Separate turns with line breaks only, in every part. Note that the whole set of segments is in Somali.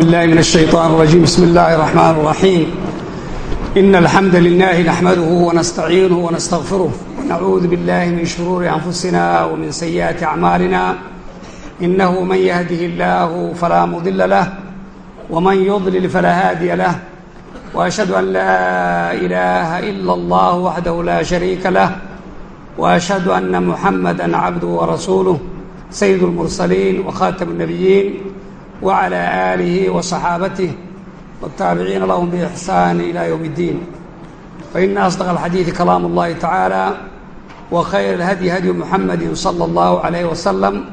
بالله من الشيطان الرجيم بسم الله الرحمن الرحيم إن الحمد لله نحمده ونستعينه ونستغفره ونعوذ بالله من شرور أنفسنا ومن سيئات أعمالنا إنه من يهده الله فلا مضل له ومن يضلل فلا هادي له وأشهد أن لا إله إلا الله وحده لا شريك له وأشهد أن محمدا عبده ورسوله سيد المرسلين وخاتم النبيين وعلى آله وصحابته والتابعين لهم بإحسان إلى يوم الدين فإن أصدق الحديث كلام الله تعالى وخير الهدي هدي محمد صلى الله عليه وسلم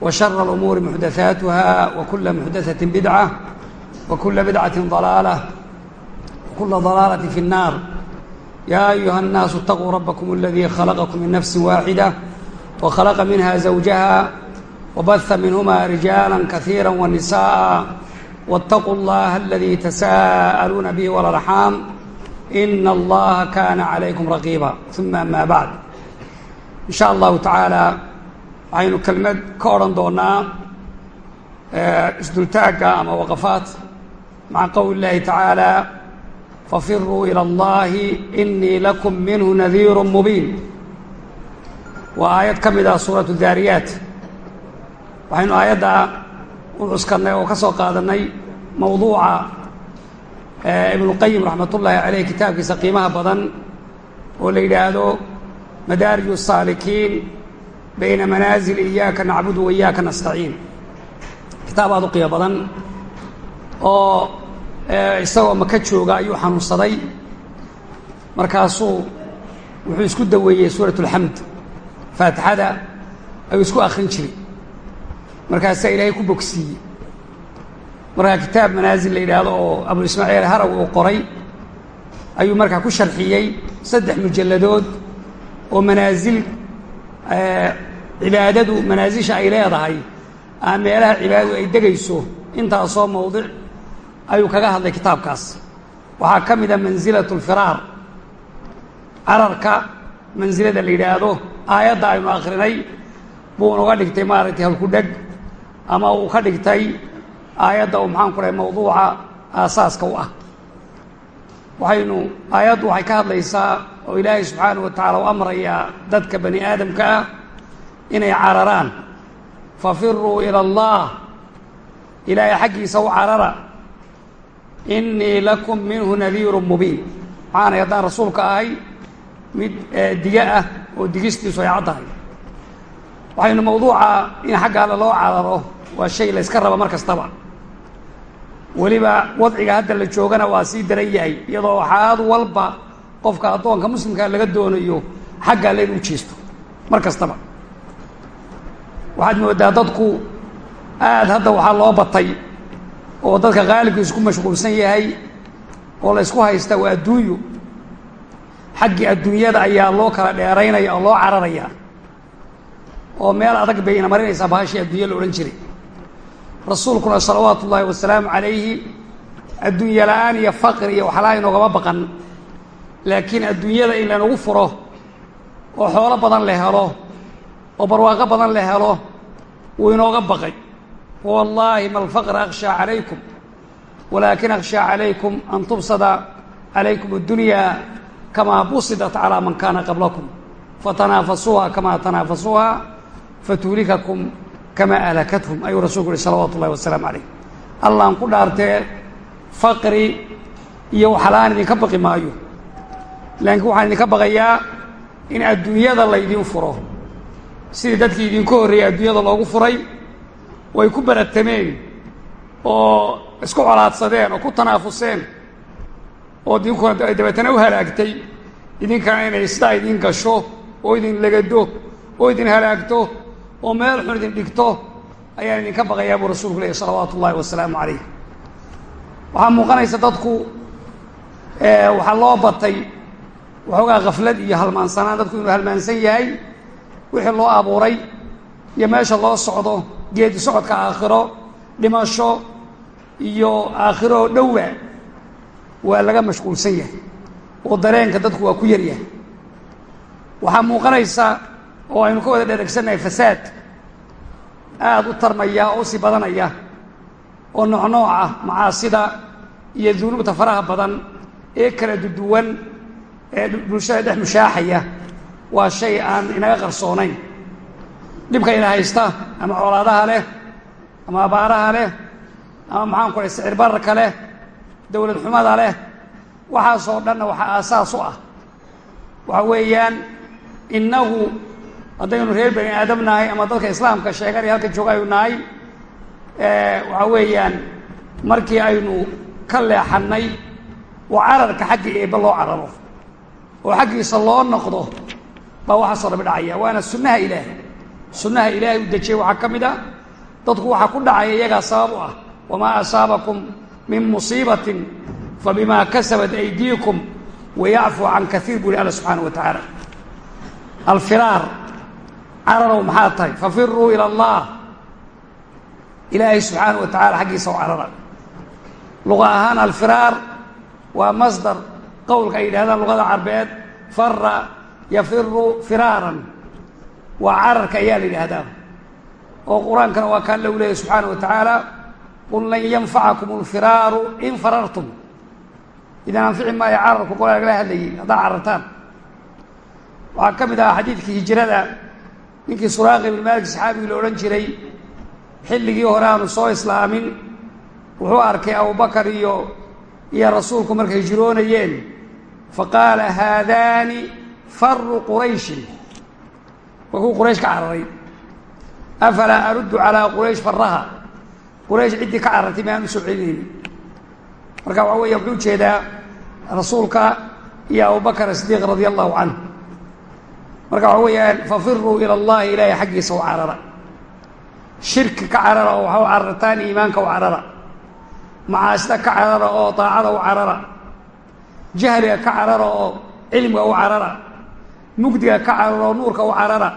وشر الأمور محدثاتها وكل محدثة بدعة وكل بدعة ضلالة وكل ضلالة في النار يا أيها الناس اتقوا ربكم الذي خلقكم من نفس واحدة وخلق منها زوجها وبث منهما رجالا كثيرا ونساء واتقوا الله الذي تساءلون به والأرحام إن الله كان عليكم رقيبا ثم أما بعد إن شاء الله تعالى waxaynu kelmad ka odhan doonaa isdultaagga ama waqafaat maca qowli اllahi tacaala fafiruu ilى اllahi inii lakum minhu nadiiru mubiin waa aayad ka mid ah suuraة daariyaat waxaynu aayadda u cuskannay oo ka soo qaadannay mawduuca ibnuqayim raxmat ullaahi caleyh kitaabkiisa qiimaha badan oo la yidhaahdo madaarij الsaalikiin bayna manaazil iyaaka nacbudu wa iyaaka nastaciin kitaab aad u qiimo badan oo isagoo maka jooga ayuu xanuunsaday markaasuu wuxuu isku daweeyey suurat اlxamd faatixada ayuu isku akrin jiray markaasaa ilaahay ku bogsiiyey. Markaa kitaab manaasil la yidhaahdo oo abu ismaaciil haraw uu qoray ayuu markaa ku sharxiyey saddex mujalladood oo manaasil cibaadadu manaasisha ay leedahay ama meelaha cibaadadu ay degayso intaasoo mawdic ayuu kaga hadlay kitaabkaas. Waxaa ka mid a mansilatu cararka mansilada la yidhaahdo aayadda aynu akrinay buu uga dhigtay maaragtay halkudheg ama uu ka dhigtay aayadda uu maxaan ku dhahay mawduuca aasaaska u ah. Waxaynu aayaddu waxay ka hadlaysaa oo ilaahay subxaanahu wa tacaala u amrayaa dadka bani aadamka ah inay cararaan. Fafiruu ila allah. Ilaahay xaggiisa u carara. Innii lakum minhu nadiiru mubiin. Maxaanay haddaan rasuulka ahay mid diga ah oo digistiisu ay caddahay. Waxaynu mawduuca in xagga alle loo cararo waa shay la yska raba mar kastaba. Weliba wadciga hadda la joogana waa sii daran yahay iyadoo xaad walba qofka addoonka muslimkaa laga doonayo xagga alle inu jeesto mar kastaba. Waxaad moodaa dadku aad hadda waxaa loo batay oo dadka qaalibka isku mashquulsan yahay oo la ysku haysta waa adduunyo. Xaggii adduunyada ayaa loo kala dheeraynaya oo loo cararaya oo meel adag bay ina marinaysaa bahashii adduunya la odhan jiray rasuulkuna salawaatu ullaahi wasalaamu calayhi adduunya la'aan iyo faqri iyo waxlaa inoogama baqan. Laakiin adduunyada in lanagu furo oo xoolo badan la helo oo barwaaqo badan la helo wuu inooga baqay. Wallaahi ma alfaqra akhshaa calaykum walaakin akhshaa calaykum an tubsada calaykum addunyaa kamaa busidat calaa man kaana qablakum. Fatanaafasuuha kamaa tanaafasuuha fatuhlikakum kamaa ahlakathum ayuu rasuulku uhi salawaatu ullahi wasalaamu calayh allaan ku dhaartee faqri iyo waxlaan idinka baqi maayo laakiin waxaan idinka baqayaa in adduunyada laydin furo sidii dadkii idinku horreeyey adduunyada loogu furay oo ay ku baratameen oo isku colaadsadeen oo ku tanaafuseen oo idinkuna dabeetana u halaagtay idinkana inay sidaa idin gasho oo idin legado oo idin halaagto oo meel xun idin dhigto ayaan idinka baqayaa buu rasuulku leehy salawaatu ullaahi wasalaamu calayh. Waxaa muuqanaysa dadku waxaa loo batay waxoogaa khaflad iyo halmaansanaan dadku inuu halmaansan yahay wixii loo abuuray iyo meesha loo socdo geedi socodka aakhiro dhimasho iyo aakhiro oo dhowa waa laga mashquulsan yahay oo dareenka dadku waa ku yaryahay. Waxaa muuqanaysa oo aynu ka wada dheregsannahay fasaad aada u tarmaya oo u sii badanaya oo noocnooc ah macaasida iyo dunuubta faraha badan ee kala duduwan ee bulshada dhex mushaaxaya waa shay aan inaga qarsoonayn. Dhibka ina haysta ama colaadaha leh ama abaaraha leh ama maxaan ku sicir bararka leh dowlad xumada leh waxaasoo dhanna waxaa aasaas u ah. Waxa weeyaan innagu haddaynu reer bani aadam nahay ama dadka islaamka sheeganaya halka jooga aynu nahay. Waxa weeyaan markii aynu ka leexannay oo cararka xagga eebbe loo cararo oo xaggiisa loo noqdo baa waxaasoo dhabi dhacaya. Waana sunnaha ilaahay. Sunnaha ilaahay u dejiyey waxaa ka mid a dadku waxaa ku dhacaya iyagaa sabab u ah. Wamaa asaabakum min musiibatin fabimaa kasabat aydiikum wayacfu can kaiir buu li alla subxaana wa tacaala. Alfiraar cararow maxaa tahay? Fafiruu ila allah. Ilaahay subxaana wa tacala xaggiisa oo carara. Luqa ahaan alfiraar waa masdar. Qowlka ay yidhahdaan luqada carbeed fara yafiru firaaran. Waa cararka ayaa la yidhaahdaa. Oo qur'aankana waa kaan lagu leeyahy subxaana wa tacaala qul lan yanfacakum alfiraaru in farartum. Idan anfici maayo cararku qolaa lagala haddaa carartaan waxaa ka mid ahaa xadiidkii ninkii suraaqi ibn maalik saxaabigii la odhan jiray xilligii hore aanu soo islaamin wuxuu arkay abubakar iyo iyo rasuulku markay hijroonayeen faqaala haadaani faru qurayshin. Waa kuu quraysh ka cararay. Afalaa aruddu calaa quraysh faraha quraysh ciddii ka carartay maan u soo celinayni marka waxaa weya wuxuu u jeedaa rasuulka iyo abubakar asidiiq radia allahu canhu marka waxaa weeyaan fafiruu ila allahi ilaahay xaggiisa u carara. Shirki ka carara oo waxa u carartaan iimaanka u carara. Macaasida ka carara oo daacada u carara. Jahliga ka carara oo cilmiga u carara. Mugdiga ka carara oo nuurka u carara.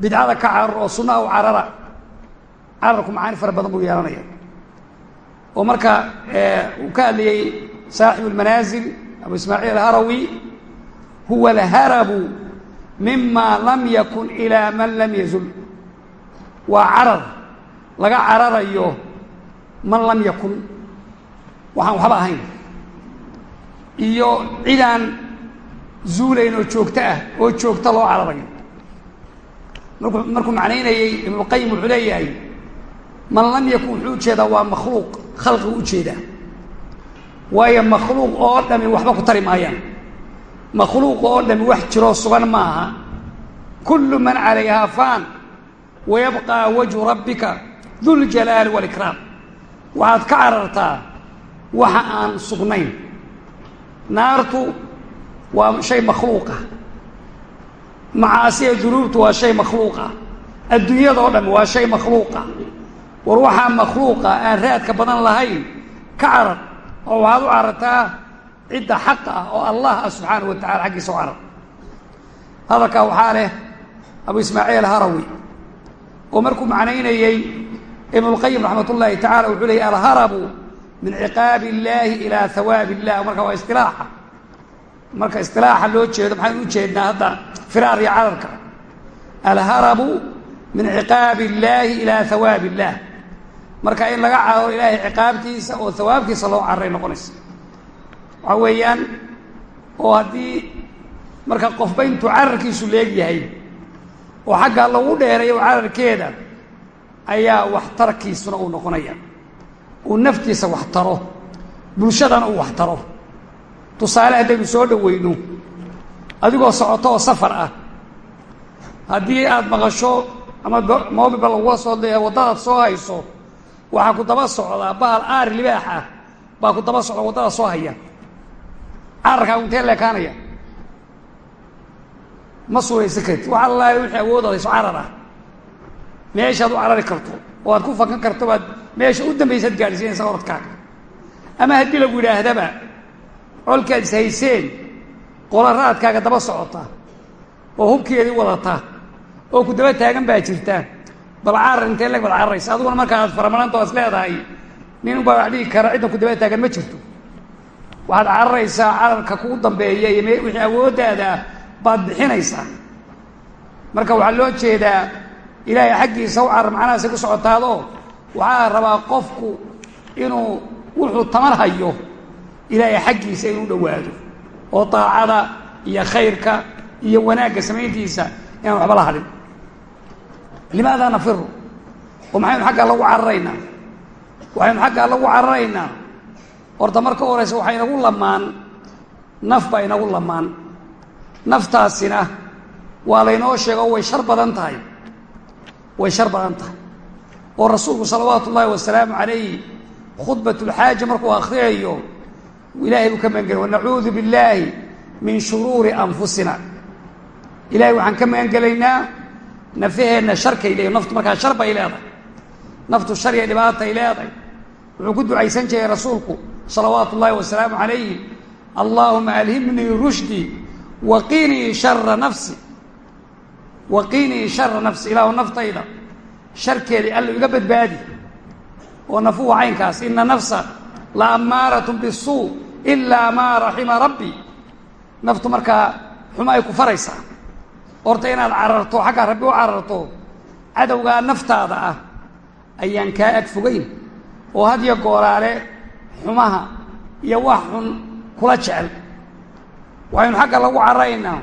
Bidcada ka carara oo sunnaha u carara. Cararku macaani fara badan buu yeelanaya. Oo marka uu ka hadlayey saaxibu lmanaasil abu ismaaciil alharawi huwa alharabu mima lam yakun ilaa man lam yazul. Waa carar laga cararayo man lam yakun. Waxaan waxba ahayn. Iyo cidaan zuulayn oo joogto ah oo joogto loo cararayo markuu markuu macnaynayey ibnulqayim wuxuu leeyahay man lam yakun wuxuu u jeedaa waa makhluuq khalqigu u jeedaa waayo makhluuq oo dhami waxba ku tari maayaan makhluuq oo dhami wax jiroo sugan ma aha kullu man calayhaa faan wayabqaa wajhu rabbika duljalaali walikraam waxaad ka carartaa waxa aan sugnayn. Naartu waa shay makhluuqa macaasiya dunuubtu waa shay makhluuqa adduunyada oo dhami waa shay makhluuqa war waxaa makhluuqa aan raadka badan lahayn ka carar oo waxaad u carartaa cidda xaqa ah oo allah ah subxaanahu wa tacala xaggiisa u carar hadalkaa waxaa leh abu ismaaciil harawi oo markuu macnaynayey ibnulqayim raxmat ullaahi tacala wuxuu leeyay alharabu min ciqaabi illaahi ilaa hawaabi illah marka waa istilaaxa. Marka istilaaxa loo jeedo maxaynu u jeednaa hadda firaar iyo cararka alharabu min ciqaabi illaahi ilaa hawaabi illaah marka in laga cararo ilaahay ciqaabtiisa oo hawaabkiisa loo cararay noqonaysa waxaa weeyaan oo haddii marka qofba intuu cararkiisu leegyahay oo xagga lagu dheerayo cararkeeda ayaa waxtarkiisuna uu noqonaya. Uu naftiisa wax taro bulshadana uu wax taro tusaale haddaynu soo dhoweyno adigoo socoto oo safar ah haddii aada maqasho ama mobilba lagula soo leeyahay waddadaad soo hayso waxaa ku daba socdaa bahal aari libaax ah baa ku daba socda waddada soo haya cararkaa intee leekaanaya ma suuraysan karti wax allaahi wixii awoodadayso carar ah meeshaad u carari karto. Oo aad ku fakan karto baad meesha u dambaysaad gaadhsiinaysa oradkaaga ama haddii lagu yidhaahdaba colkaad is hayseen qolaraadkaaga daba socota oo hubkeedii wadata oo ku daba taagan baa jirta. Bal carar intee leg baad cararaysa adiguna markaaad faramaranta is leedahay nin ubaa wax dhigi kara ciddan ku daba taagan ma jirto waxaad cararaysaa cararka kugu dambeeya iyo wixii awooddaada baad bixinaysaa. Marka waxaa loo jeedaa ilaahay xaggiisa u carar macnahaasay ku socotaadoo waxaa rabaa qofku inuu wuxuu tamar hayo ilaahay xaggiisa inuu dhowaado oo daacada iyo khayrka iyo wanaagga samayntiisa inaan waxba la hadhin. Limaada nafiru oo maxaynu xaggaa lagu cararaynaa waxaynu xaggaa lagu cararaynaa horta marka horeysa waxaa inagu lamaan naf baa inagu lamaan. Naftaasina waa laynoo sheego way shar badan tahay. Way shar badan tahay. Oo rasuulku salawaatu ullaahi wasalaamu calayh khudbatulxaaja markuu akhriyayo ilahay buu ka magangeli wanacuudu billaahi min shuruuri anfusina. Ilahay waxaan ka magangelaynaa nafaheenna sharkay leedahy naftu markaa shar bay leedahay. Naftu shar iyo dhibaatay leedahay. Wuxuu ku ducaysan jiray rasuulku salawaatu ullaahi wasalaamu calayh allaahuma alhimnii rushdii waqinii shara nafsi waqinii shara nafsi ilaahu naftayda sharkeedii alla iga badbaadi oo nafuhu caynkaas ina nafsa la ammaaratun bisuu ilaa maa raxima rabbi naftu markaa xumo ay ku faraysaa horta inaad cararto xaggaa rabbi u cararto cadowgaa naftaada ah ayaan kaa ag fogayn oo hadyo gooraale xumaha iyo wax xun kula jecel. Waxaynu xagga lagu cararaynaa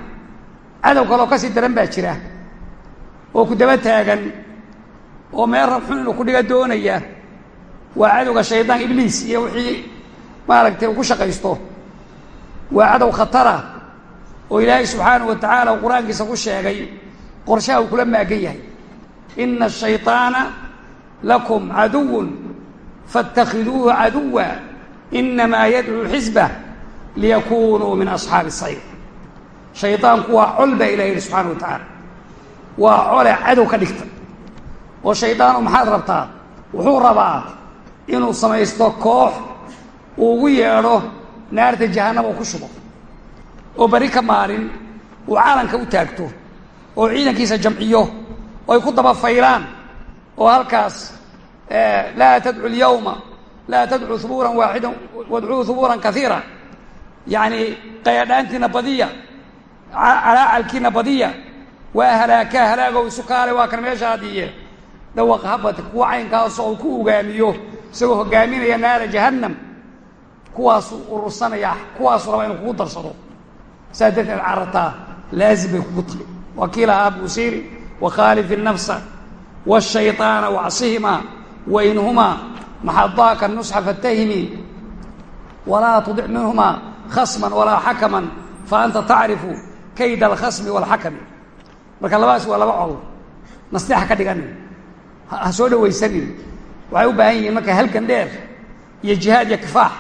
cadow kaloo ka sii daran baa jira. Oo ku daba taagan. Oo meel rab xun inuu ku dhiga doonaya. Waa cadowga shaydaan ibliis iyo wixii maaragtay uu ku shaqaysto. Waa cadow khatara oo ilaahay subxaanahu wa tacaala uu qur'aankiisa ku sheegay. Qorshaha uu kula maagan yahay. Ina ashayطaana lakum caduwun faاtakhiduuhu caduwa inamaa yadcuu xisbah liyakunuu min asxaabi sayr shaydaanku waa col baa ilah yidhi subxana wa tacaala waa cole cadow ka dhigta oo shaydaanu maxaad rabtaa wuxuu rabaa inuu samaysto koox uu ugu yeedho naarta jahannama uu ku shubo oo bari ka maalin uu caalanka u taagto oo ciidankiisa jamciyo oo ay ku daba oo halkaas laa tadcu lyawma laa tadcuu hubuuran waaxidan wadcuu hubuuran kaiira yacni qayadhaantiina badiya calaacalkiina badiya waa halaakaa halaagow isu kaale waa kan meesha hadiye dhawaq habati kuwa caynkaasoo uu ku ugaamiyo isagoo hogaaminaya naara jahannam kuwaasuu urursanaya kuwaasuu rabaa inuu kugu darsado saas darteed carartaa laazim bay kugu tahay waa kii lahaa buusiiri wakhaalif الnafsa wالshayطaana wacsihimaa wainhumaa maxadaaka nusxa fatahimi walaa tudic minhumaa khasma walaa xakaman faanta tacrifu kayd alkhasmi wاlxakami marka labadaas waa laba col nasteexa ka dhiganin ha soo dhawaysanin waxay u baahan yihiin marka halgan dheer iyo jihaad iyo kifaax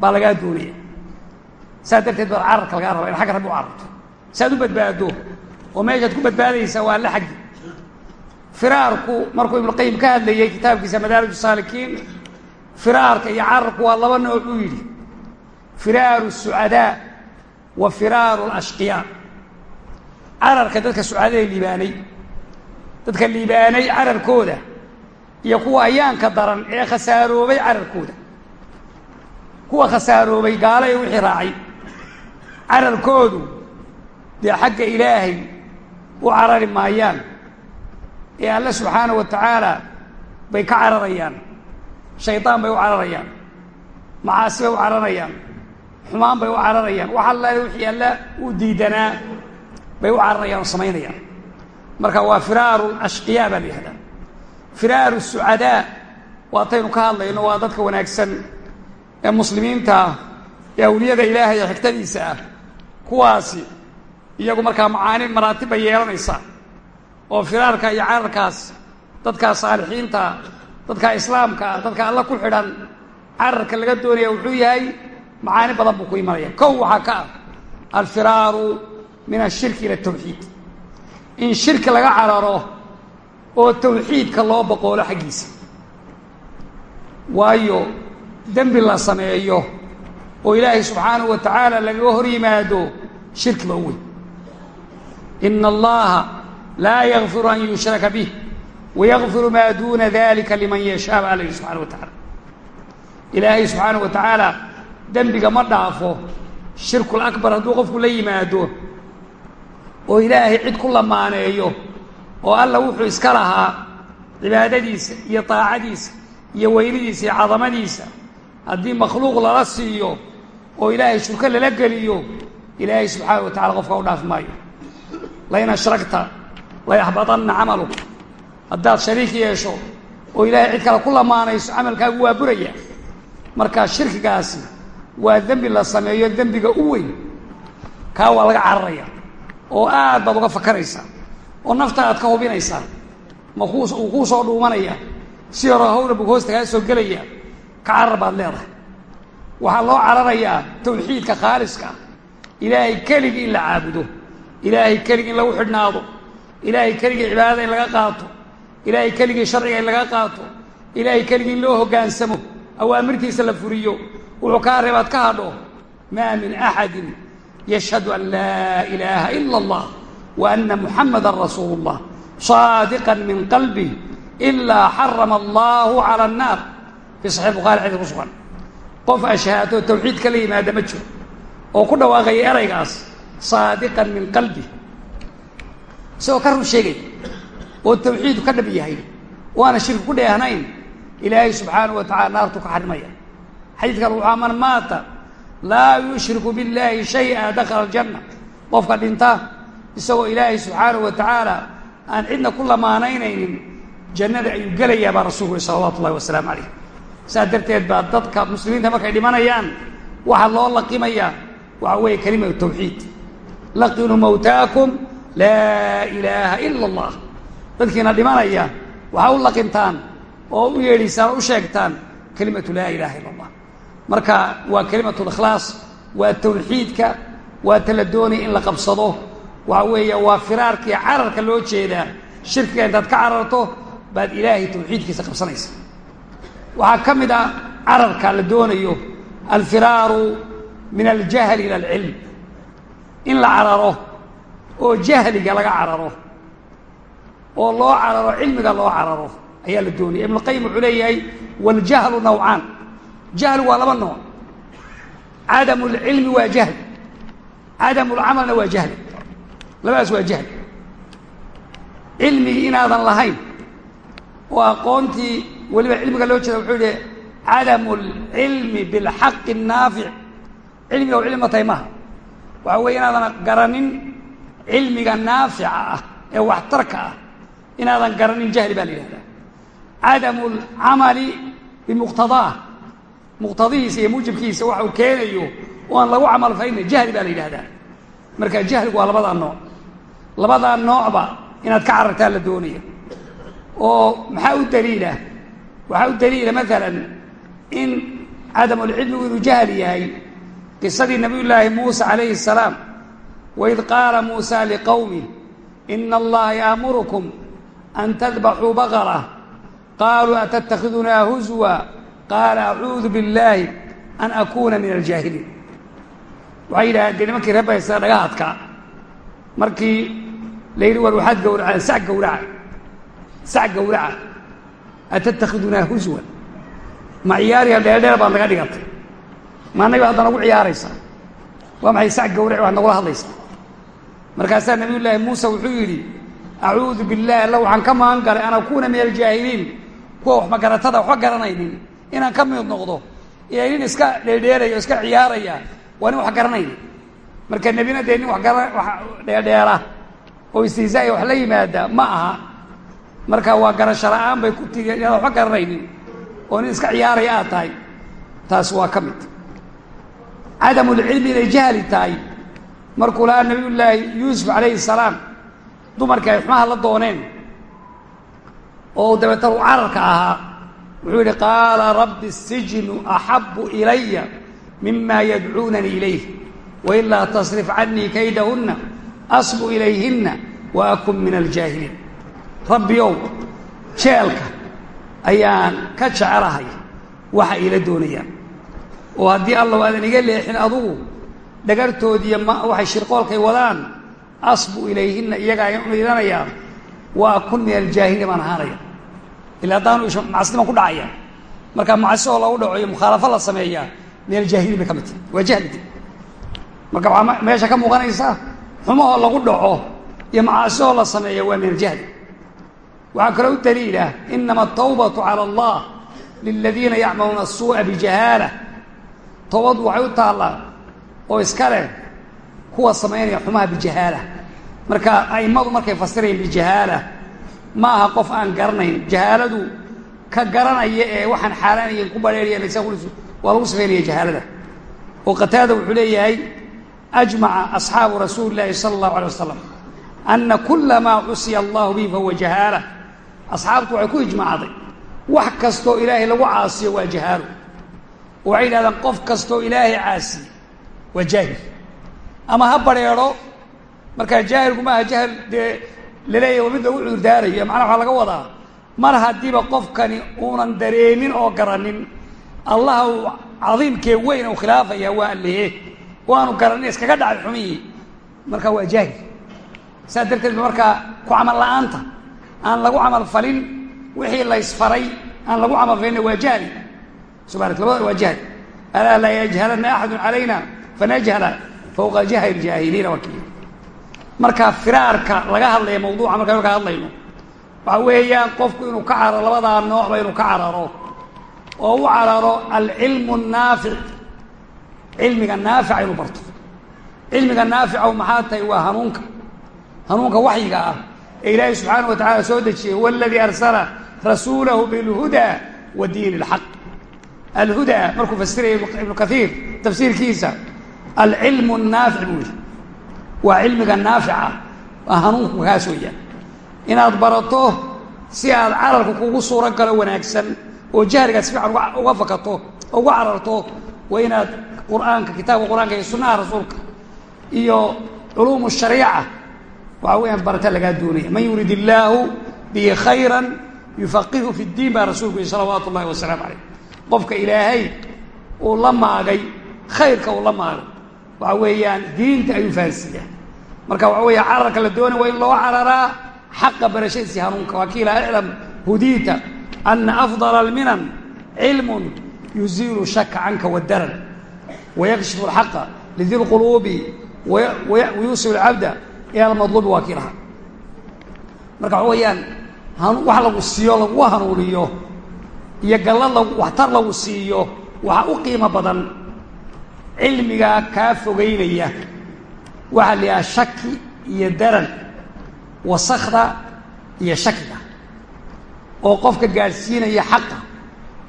baa lagaa doonaya saas darteed baad cararka lagaa raba in xagga rabbi u cararto si aad u badbaado oo meeshaad ku badbaadaysaa waa alla xaggi firaarku markuu ibnuqayim ka hadlayey kitaabkiisa madaarij saalikiin firaarka iyo cararku waa laba nooc uu yidhi. Firaaru sucadaa wa firaaru alashqiyaa. Cararka dadka sucadada liibaanay dadka liibaanay cararkooda iyo kuwa ayaanka daran ee khasaaroobay cararkooda. Kuwa khasaaroobay gaala ee wixii raacay. Cararkoodu dee xagga ilaahay u carari maayaan ee alle subxaana wa tacaala bay ka cararayaan. Shaydaan bay u cararayaan. Macaasi bay u cararayaan. Xumaan bay u cararayaan. Wax alla wixii alle uu diidanaa bay u cararayaan oo samaynayaan. Marka waa firaaru ashqiyaa baa la yihahdaa firaaru sucadaa waataynu ka hadlayno waa dadka wanaagsan ee muslimiinta ah ee awliyada ilaahay ee xigtadiisa ah kuwaasi iyagu markaa macaani maraatib bay yeelanaysaa oo firaarka iyo cararkaas dadkaa saalixiintaa dadka islaamka dadka alla ku xidhan cararka laga doonaya wuxuu yahay macaani badan buu ku imanaya. Kow waxaa ka ah alfiraaru min ashirki ila tawxiid. In shirki laga cararo oo tawxiidka loo boqoolo xaggiisa. Waayo dembi la sameeyo oo ilaahay subxaanahu wa tacaala lagaga hor yimaado shirki baa weyn. Ina allaha laa yakfiru an yushraka bih wayakfiru maa duuna dalika liman yashaa ba alla subxana wa tacaala ilaahay subxaanahu wa tacaala dembiga ma dhaafo shirkul akbar hadduu qofku la yimaado oo ilaahay cid ku lamaaneeyo oo alla wuxuu iska lahaa cibaadadiisa iyo daacadiisa iyo weynidiisa iyo cadamadiisa haddii makhluuq lala siiyo oo ilaahay shurko lala geliyo ilaahay subxaana wa tacala qofka u dhaafi maayo layaxbadanna camaluk. Haddaad shariik yeesho oo ilaahay cid kale ku lamaanayso camalkaagu waa buraya. Marka shirkigaasi waa dembi la sameeyo dembiga u weyn kaa waa laga cararaya. Oo aad baad uga fakaraysaa oo nafta aad ka hubinaysaa ma uu kuu soo dhuumanaya. Si hore hawla bug hoosta kaa soo gelaya ka carar baad leedahay. Waxaa loo cararayaa tawxiidka khaaliska ilaahay keligii in la caabudo ilaahay keligii in lagu xidhnaado ilaahay keligii cibaadada in laga qaato. Ilaahay keligii sharciga in laga qaato. Ilaahay keligii in loo hoggaansamo awaamirtiisa la furiyo. Wuxuu kaa reebaad ka hadho maa min axadin yashhadu an laa ilaaha ila allah wa ana muxamadan rasuulu اllah saadiqan min qalbih ilaa xarama allahu cala annaar. Fii saxix bukhari xadis ku qof ashhaato tawxiid kala yimaada ma jiro oo ku dhawaaqaya eraygaas saadiqan min qalbi isagoo ka run sheegay oo tawxiidu ka dhab yahay. Waana shirki ku dheehnayn ilaahay subxaanahu wa tacala naartu ka xarimaya xadiidkan wuxaa man maata laa yushriku biاllaahi shay-a dakhala aljanna. Qofka dhinta isagoo ilaahay subxaanahu wa tacaala aan cidna ku lamaanaynaynin jannada ayuu gelayaa baa rasulku uri salawatu ullahi wasalaamu calayh saas darteed baa dadka muslimiinta markay dhimanayaan waxaa loo laqimayaa waxa weeye kelimatu tawxiid. Laqinuu mawtaakum laa ilaaha ila allah dadkiina dhimanaya waxaa u laqintaan oo u yeedhisaan oo u sheegtaan kelimatu laa ilaha ila allah marka waa kelimatu likhlaas waa tawxiidka waa tala doonaya in la qabsado. Waxa weeye waa firaarkii cararka loo jeedaa. Shirkiga intaad ka cararto baad ilaahay tawxiidkiisa qabsanaysa waxaa ka mid ah cararka la doonayo alfiraaru min aljahli ila alcilm in la cararo oo jahliga laga cararo oo loo cararo cilmiga loo cararo ayaa la doonaya ibnuqayim wuxuu leeyahay waljahlu nawcaan jahli waa laba nooc. Cadamu lcilmi waa jahli cadamu lcamalna waa jahli labadaas waa jahli cilmigii inaadan lahayn oo aqoontii weliba cilmiga loo jeeda wuxuu yihi cadamu lcilmi bilxaqi الnaafic cilmiga cilmi ma maha waxa weeye inaadan garanin cilmiga naafica ah ee waxtarka ah inaadan garanin jahli baa la yidhahdaa. Cadamu lcamali bimuqtadaah muqtadihiisa iyo muujibkiisa waxa keenayo oo aan lagu camal falayna jahli baa la yidhahdaa. Marka jahligu waa labadaa nooc. Labadaa noocba inaad ka carartaa la doonaya. Oo maxaa u daliila? Waxaa u daliila maalan in cadamulcilmigu inuu jahli yahay qisadii nabiy llaahi muusa calayhi الsalaam waid qaala muusa liqowmih ina allaha yaamurukum an tadbaxuu baqara qaaluu atatakidunaa huzwa qaala acuudu biاllaahi an akuuna min aljaahiliin waxay yidhahdeen dee nimankii reer baysa dhagahaadka markii la yidhi war waxaad gawracaan sac gawraca sac gawraca atatakidunaa huzwan ma ciyaariya dheerdheer baad naga dhigatay ma annaga hadda nagu ciyaaraysaa waa maxay sac gawraci waad nagula markaasaa nabiy llaahi muuse wuxuu yidhi acuudu billahi alla waxaan ka magan galay an akuuna min aljaahiliin kuwa wax magaratada waxba garanaynin. Inaan ka mid noqdo iyo nin iska dheerdheeraya o iska ciyaaraya waa nin wax garanayni marka nebina dee nin wax gara wax dheerdheera oo istihzaaya wax la yimaada ma aha. Marka waa garasho la'aan bay ku tigi inaad waxba garanaynin. Oo nin iska ciyaaraya aad tahay. Taas waa ka mid. Cadamulcilmi inay jahli tahay markuu lahaa nabiy llaahi yuusuf calayhi salaam dumarkii ay xumaha la dooneen oo dabeetana u cararka ahaa wuxuu yidhi qaala rabbi الsijnu axabu ilaya mima yadcuunanii ilayh wailaa tasrif canii kaydahunna asbu ilayhinna wa akun min aljaahiliin. Rabbiow jeelka ayaan ka jecelahay waxa iila doonayaan. Oo haddii allow aadan iga leexin adugu dhagartoodiiyo ma waxay shirqoolkay wadaan. Asbu ilayhinna iyaga ayaan u iilanayaa wa akun min aljaahiliin baan ahaanaya. Ila haddaanu macsidiman ku dhacaya. Markaa macsi oo lagu dhaco iyo mukhaalafo la sameeyaa min aljaahiliin bay ka mid tahay. Waa jahlidi marka waxaa meesha ka muuqanaysa xumahoo lagu dhaco iyo macaasi oo la sameeya waa min aljahli. Waxaa kaloo u daliila inama atawbatu cala allah liladiina yacmaluuna asuu'a bijahaala toobadu waxay u taallaa oo iska kuwa samaynaya xumaha bijahaala. Marka a'immadu markay fasirayeen bijahaala ma qof aan garanayn. Jahaaladu ka garanaya ee waxaan xaaraanayen ku isagulisu waa lagu sifaynaya jahaalada. Oo qataada wuxuu leeyahay ajmaca asxaabu rasuuli llaahi sala allahu alay wasalam ana kula maa cusiya allahu bihi fahuwa jahaala asxaabtu waxay ku ijmaacday wax kastoo ilaahay lagu caasiyo waa jahaalo waxay yidhahdaan qof kastoo ilaahay caasiye waa jaahil. Ama ha badrheedho markaa jaahilku maaha jahil dee laleeyahy mid lagu cudurdaarayo macnaha waxaa laga wadaa mar haddiiba qofkani uunan dareemin oo garanin allaha uu cadiimkee weyn u khilaafaya waa allehe waanu garanin iskaga dhacay xumihii marka waa jaahil. Saas darteed markaa ku camal la'aanta? Aan lagu camal falin wixii laysfaray aan lagu camal falina waa jahli subana labada waa jahli alaa laa yajhalanna axadun calayna fanajhala fawqa jahli jaahiliina wakiil marka firaarka laga hadlaya mawduuca markaynu ka hadlayno waxa weeyaan qofku inuu ka cararo labadaa noocba inuu ka cararo oo u cararo alcilmu naafic cilmiga naafica inuu barto cilmiga naafica maxaa tahay waa hanuunka hanuunka waxyiga ah ee ilaahay subxaanaه wa tacala soo dejiyey huwa aladii arsala rasuulahu bilhudaa wa diin اlxaq alhudaa markuu fasiraya ibnu kaiir tafsiirkiisa alcilmu naafic buu yihi waa cilmiga naafica waa hanuunku kaas weeyaan. Inaad barato si aad cararka kugu suuro galo wanaagsan oo jahligaad si fiican uga fakato uga cararto waa inaad qur'aanka kitaabka qur'aanka iyo sunnaha rasuulka iyo culuum shariica waxaa weyaan barata lagaa doonaya. Man yurid illaahu bihi khayra yufaqihu fi ddiin baa rasuulku yihi salawaatu ullahi wasalaamu calayh. Qofka ilaahay uu la maagay khayrka uu la maagay waxa weeyaan diinta ayuu fahansiiyaa marka waxa weeya cararka la doonaya waa in loo cararaa xaqa barashadiisii hanuunka. Waa ki ilaha iclam hudiita ana afdala alminan cilmun yuziilu shaka canka wadaran wayakshifu alxaqa lidi lquluubi wayuusil alcabda ila almadluubi waa kii marka waxa weeyaan wax lagu siiyo lagu hanuuniyo iyo gallad lag waxtar lagu siiyo waxaa u qiimo badan cilmigaa kaa fogeynaya waxaa la shaki iyo daran wasakda iyo shakiga oo qofka gaadhsiinaya xaqa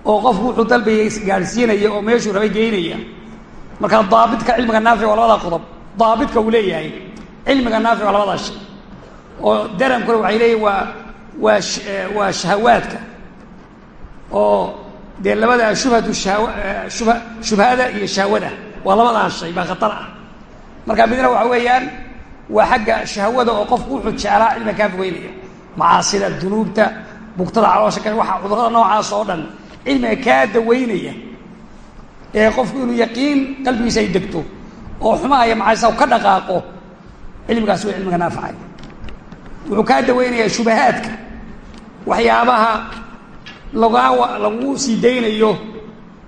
oo qofku wuxuu dalbaya gaadhsiinaya oo meeshuu rabay geynaya. Markaa daabidka cilmiga naafic waa labadaa qodob. Daabidka uu leeyahay cilmiga naafic waa labadaa shay. Oo darankuna waxay leeyihiin waa waa waa shahawaadka. Oo dee labadaa shubhatu shubha shubhada iyo shahwada waa labadaa shay baa khatar ah. Marka midna waxa weeyaan waa xagga shahwada oo qofku wuxuu jeclaa cilmiga kaa fogeynaya macaasida dunuubta bugtada caloosha ka waxa cudurrada noocaas oo dhan cilmiga kaa daweynaya ee qofku inuu yaqiin qalbigiisa ay degto oo xumaha iyo macaasida ka dhaqaaqo cilmigaas waa cilmiga naafacay. Wuxuu kaa daweynayaa shubahaadka waxyaabaha lagaa lagu sii daynayo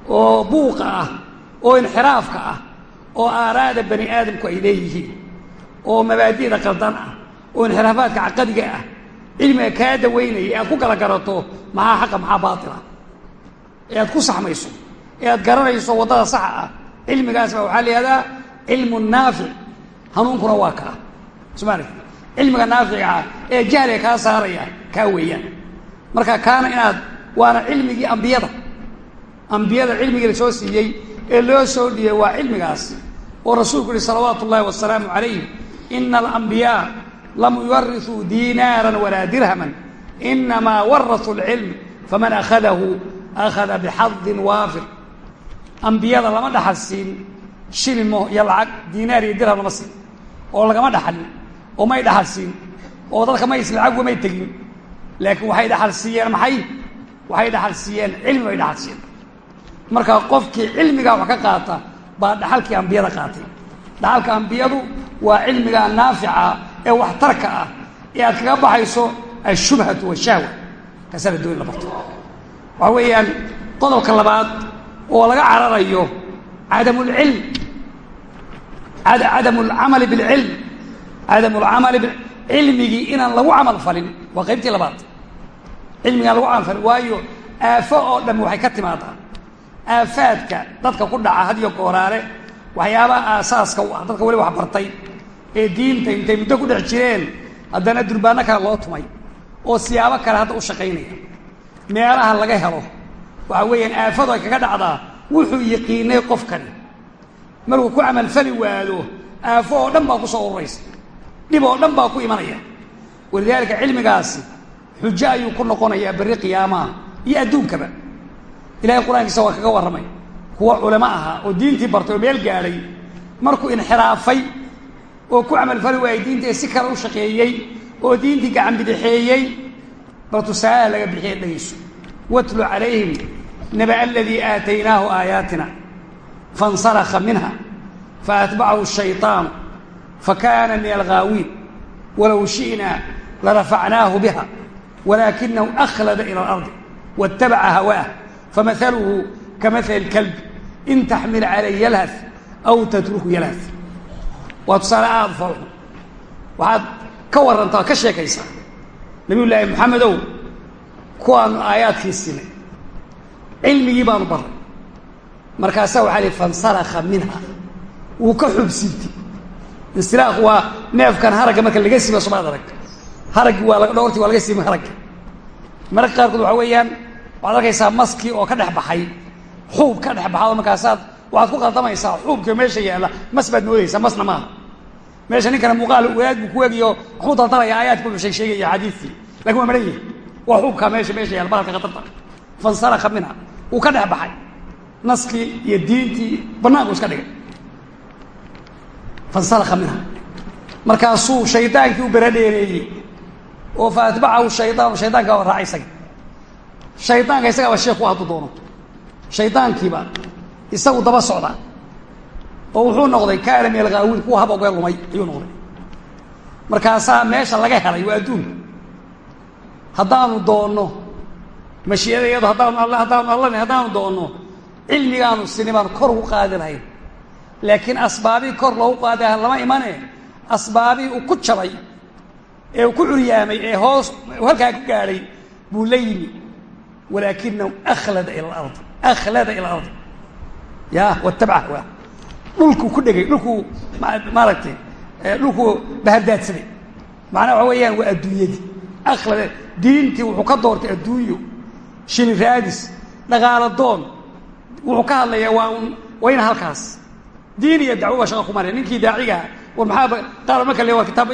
oo buuqa ah oo inxiraafka ah oo aaraada bani aadamku ay leeyihiin oo mabaadi'da qaldan ah oo inxiraafaadka caqadiga ah cilmiga kaa daweynaya ee aad ku kala garato maxaa xaqa maxaa baatila? Ee aad ku saxmayso ee aad garanayso waddada saxa ah cilmigaas baa waxaa la cilmu naafic. Hanuunkuna waa kaa somaali cilmiga naafica ah ee jahliga kaa saaraya kaa weeyaan. Marka kaana inaad waana cilmigii ambiyada ambiyada cilmigii la soo siiyey ee loo soo dhiyey waa cilmigaas. Oo rasuulku yihi salawaatu ullahi wasalaamu calayh ina alambiyaa lam yuwarisuu diinaaran walaa dirhaman. Inamaa warasuu lcilm faman akhadahu akhada bixadin waafir. Ambiyada lama dhaxal siin shilimo iyo lacag diinaar iyo dirham lama siin. Oo lagama dhaxalin oo may dhaxal siin oo dadka mays lacaggu may tegin. Laakiin waxay dhaxal maxay? Waxay dhaxal cilmi bay dhaxal marka qofkii cilmigaa wax ka qaata baa dhaxalkii ambiyada qaatay. Dhaxalka ambiyadu waa cilmiga naafica ee waxtarka ah. Ee aad kaga baxayso ashubhatu washahwa kaasaa dooni la barto. Waxaa weeyaan qodobka labaad oo laga cararayo cadamulcilm cadamu alcamali bilcilm cadamu lcamali cilmigii inaan lagu camal falin waa qaybtii labaad. Cilmigaan lagu camal falin. Waayo aafo oo dhammi waxay ka timaadaa aafaadka dadka ku dhaca hadiyo gooraale waxyaabaha aasaaska u ah. Dadka weli wax bartay ee diinta intay muddo ku dhex jireen haddana durbaano kale loo tumay oo siyaabo kale hadda u shaqaynaya. Meelaha laga helo waxa weeyaan aafadu ay kaga dhacdaa wuxuu yiqiinay qofkani. Markuu ku camalfali waado aafo oo dhan baa ku soo ururaysa. Dhib oo dhan baa ku imanaya. Walidaalika cilmigaasi xujo ayuu ku noqonayaa berri qiyaamaha iyo adduunkaba ilahay qur-aankiisa waa kaga warramay kuwa culamo ahaa oo diintii bartay oo meel gaadhay markuu inxiraafay oo ku camalfali waayay diintii si kale u shaqeeyey oo diintii gacan bidixeeyey bal tusaalaha laga bixiya dhegayso watlu calayhim naba aladii aataynaahu aayaatina faاnsalakha minha faatbacahu shayطaanu fakana min alghaawiin walow shi'naa larafacnaahu biha walaakinahu akhlada ilى اlardi waاtabaca hawaah famahaluhu kamahali اlkalb in taxmil calayh yalhas aw tatruku yalhas waa tusaale aada fooxun waxaad ka warrantaa oo ka sheekaysaa nabiy llaahi maxamedow kuwaanu aayaadkii sinay cilmigii baanu barray markaasaa waxaa lihi fansalakha minha wuu ka xubsiibtay insilaaq waa neefkan haragga marka laga siiba somaad arag haraggi waa laga dhowrtii waa laga siima haragga waxaad arkaysaa maskii oo ka dhex baxay xuub ka dhex baxado markaasaad waxaad ku qaldamaysaa xuubkii meesha yaalla mas baad moodaysaa masna maaha. Meesha ninkana muuqaal wadaad buu ku egiyo waxuu daldalaya aayaadku sheeg sheegaya xadiidkii laakiin waa maran yahi waa xuubkaa meesha meesha yaalla bahalka khatarta. Fansalakha minha wuu ka dhex baxay. Iyo diintii banaanku iska dhigay. Fansalakha minha markaasuu shaydaankii u beradheereeyey oo fa atbacahu shaydaanu shaydaanka raacay isaga shaydaanka isagaaba sheeku hadduu doono. Shaydaankiiba isagu daba socdaa oo wuxuu noqday kaana min alghaawiin kuwa hab ogee lumay ayuu noqday. Markaasaa meesha laga helay waa adduunka haddaanu doonno mashiiada iyado haddaanu all haddaanu allani haddaanu doonno cilmigaanu sini baanu kor ugu qaadi lahayn. Laakiin asbaabii kor loogu qaadi lama imane. Asbaabii uu ku jabay ee uu ku curyaamay ee hoos halkaa ku gaadhay buu la yimi walaakinahu akhlada ila alard akhlada ila alard. Ya watabaca hawaa dhulkuu ku dhegay dhulkuu maaragtay dhulkuu bahardaadsaday macnaha waxa weeyaan waa adduunyadii akhlada diintii wuxuu ka doortay adduunyo shini raadis dhaqaalo doon. Wuxuu ka hadlayaa waa ina halkaas. Diin iyo dacwo baa shaqa ku maraya ninkii daacigaha war maxaa qaar marka le waa kitaab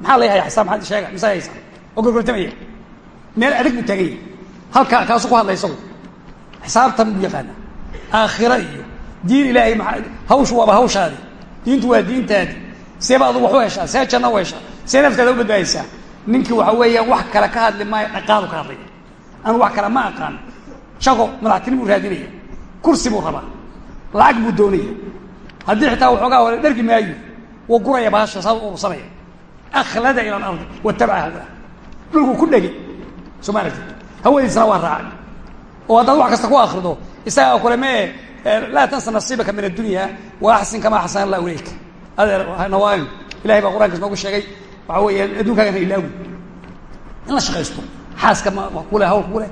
maxaa la haya xisaab maxaad sheega mise haysa oo gorgortamaya meel adag buu taagan yahay halkaa kaasuu ku hadlay xisaabtan buu yaqaana. Diin ilaahay maa hawshu waaba hawshaadi. Diintu waa diintaadi. Wax u heshaa see janno u heshaa see naftaada waxa weeyaan wax kale ka hadli maayo dhaqaadu ka hadlaya. Anu wax kale ma aqaan. Shaqo madaxtini buu raadinaya. Kursi buu rabaa. Lacag buu doonaya. Haddii xitaa waxoogaa hore dhargi maayo wuu guraya baasha saa urursanaya akhlada ila alardi watabaca hawaa dhulku ku dhegi. Soo ma hawadiisana waa raacay oo haddaad wax kasta ku akrido isagaa kule mee laa tansa nasiibaka min addunya wa axsin kamaa axsana allahu ilayk adeer nawaain ilahay baa qur'ankaas noogu sheegay waxa weeyaan adduunkaagana ilaawi in la shaqaysto xaaska ma kule hawl kule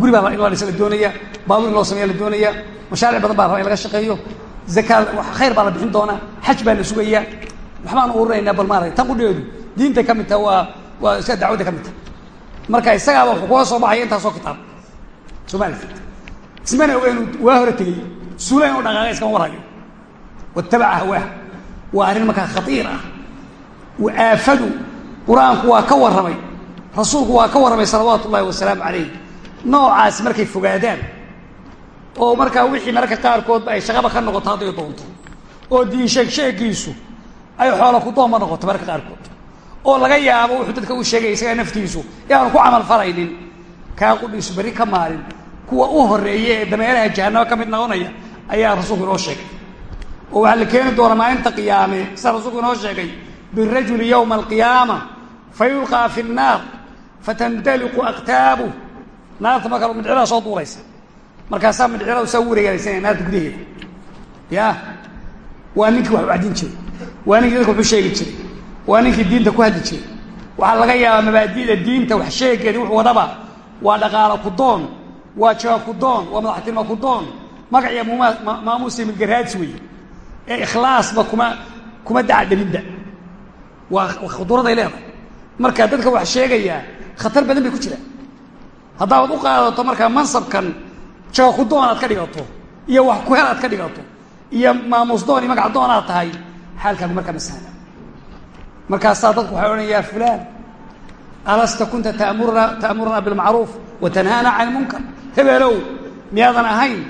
guri baa in la dhisa la doonaya baabuur in loo sameeya la doonaya mashaaric badan baa raba in laga shaqeeyo zakaa khayr baa la bixin doonaa xaj baa la sugayaa waxbaan ururaynaa bal maaragta tan qudheedu diintay ka mid taha waa waa iska dacwadda ka mid taha marka isagaaba wuxuu kula soo baxaya intaasoo kitaab. Maaragti ismana oga inuu waa hore tegey. Suula inuu dhaqaaqa iskama warhayo watabaca hawaah waa arrin markaa khatiir ah. Aafadu qur'aanku waa ka warramay. Rasuulku waa ka warramay salawaatu ullahi wasalaamu calayh noocaas markay fogaadaan oo markaa wixii mararka qaarkoodba ay shaqaba ka noqoto hadday doonto oo diin sheeg sheegiisu ay xoola ku doonba noqoto mararka qaarkood oo laga yaabo wuxuu dadka u sheegaya isagaa naftiisu yaanu ku camal falaynin kaa qudhiisu berri ka maalin kuwa u horreeya ee dameeraha jahanabo ka mid noqonaya ayaa rasuulku inoo sheegay. Oo waxaa la keeni doonaa maalinta qiyaame sida rasuulku inoo sheegay birajuli yowma alqiyaama fa yulqaa fi nnaar fatandaliqu aktaabuh naarta marka midcilada soo duulaysa markaasaa midciladu saa u wareegaalaysanaya naarta gudaheeda. Ya waa ninkii wax u cadin jiray waa ninkii dadka waxu sheegi jiray waa ninkii diinta ku hadli jiray. Waxaa laga yaabaa mabaadi'da diinta wax sheegeedi wuxuu wadaba. Waa dhaqaalo ku doon waa jaakudoon waa madaxtinimo kudoon magaciya maamuusa milgaraadis weeye ee ikhlaasba kuma kuma dacadhelinba waa khuduraday leedahay. Marka dadka wax sheegayaa khatar badan bay ku jiraan. Haddaad u qaadato markaa mansabkan jaakudoon aad ka dhigato iyo wax ku hel aad ka dhigato iyo maamuus doon iyo magac doon aad tahay xaalkaagu markaa ma sahla markaasaa dadku waxay odhan yaa fulaan alasta kunta tamurna ta'muruna bilmacruuf wa can ilmunkar hebeelow miyaadan ahayn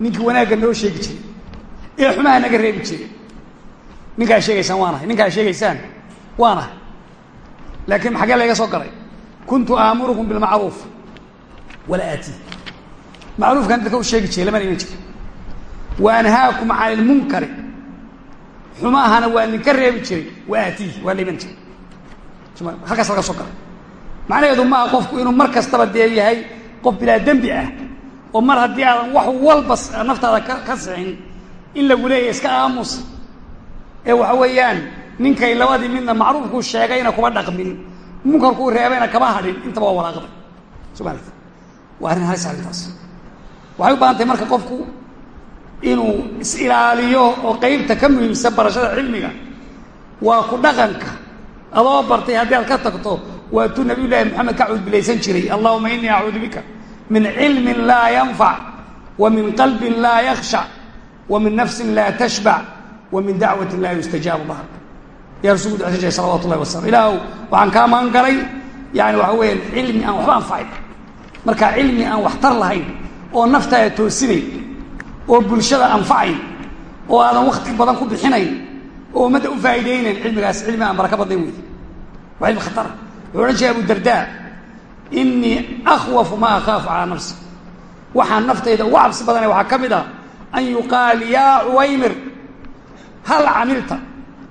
ninkii wanaagga noo sheegi jiray ee xumaha naga reebi jiray. Ninkaa sheegaysaan waan ahay ninkaa sheegaysaan waan ahay. Laakiin xaggee layga soo galay? Kuntu aamurukum bilmacruuf wala aati. Macruufkan dadka u sheegi jiray lamana iman jira wa can ilmunkari xumahana waa idinka reebi jiray wa aatiih waa la iman jiray. Halkaas laga soo galay macnaheedu maaha qofku inuu mar kastaba dee yahay qof bilaa dembi ah oo mar haddii aadan wax walba naftaada ka sixin in lagu leeyahy iska aamus. Ee waxa weeyaan ninkay labadii midna macruufkuu sheegayna kuma dhaqmin munkarkuu reebayna kama hadhin intaba waa walaaqday. Somaali waa arrin halis arrintaas. Waxay u baahan tahay marka qofku inuu is-ilaaliyo oo qeybta ka muhiimsan barashada cilmiga. Waa ku dhaqanka. Adoo bartay haddii aad ka tagto waa tuu nabiy llaahi moxamed ka cudbilaysan jiray. Allahuma inii acuudu bika min cilmin laa yanfac wa min qalbin laa yakhshac wa min nafsin laa tashbac wa min dacwatin laa yustajaabu laha yaa rasuulku ducsan jiray salawatu llahi wasalam ilaahu waxaan kaa magan galay yani waxa weeyaan cilmi aan waxba anfacayn markaa cilmi aan waxtar lahayn oo naftaada toosinayn oo bulshada anfacayn oo aadan wakti badan ku bixinayn oo ummadda u faa'iidaynayn cilmigaas cilmi aan baraka badnayn wey waa cilmi khatara wuxuu odhan jiray abu dardaa inii akhwafu ma akhaafu calaa nafsi. Waxaan naftayda ugu cabsi badanay waxaa ka mid ah an yuqaal yaa cuwaymir hal camilta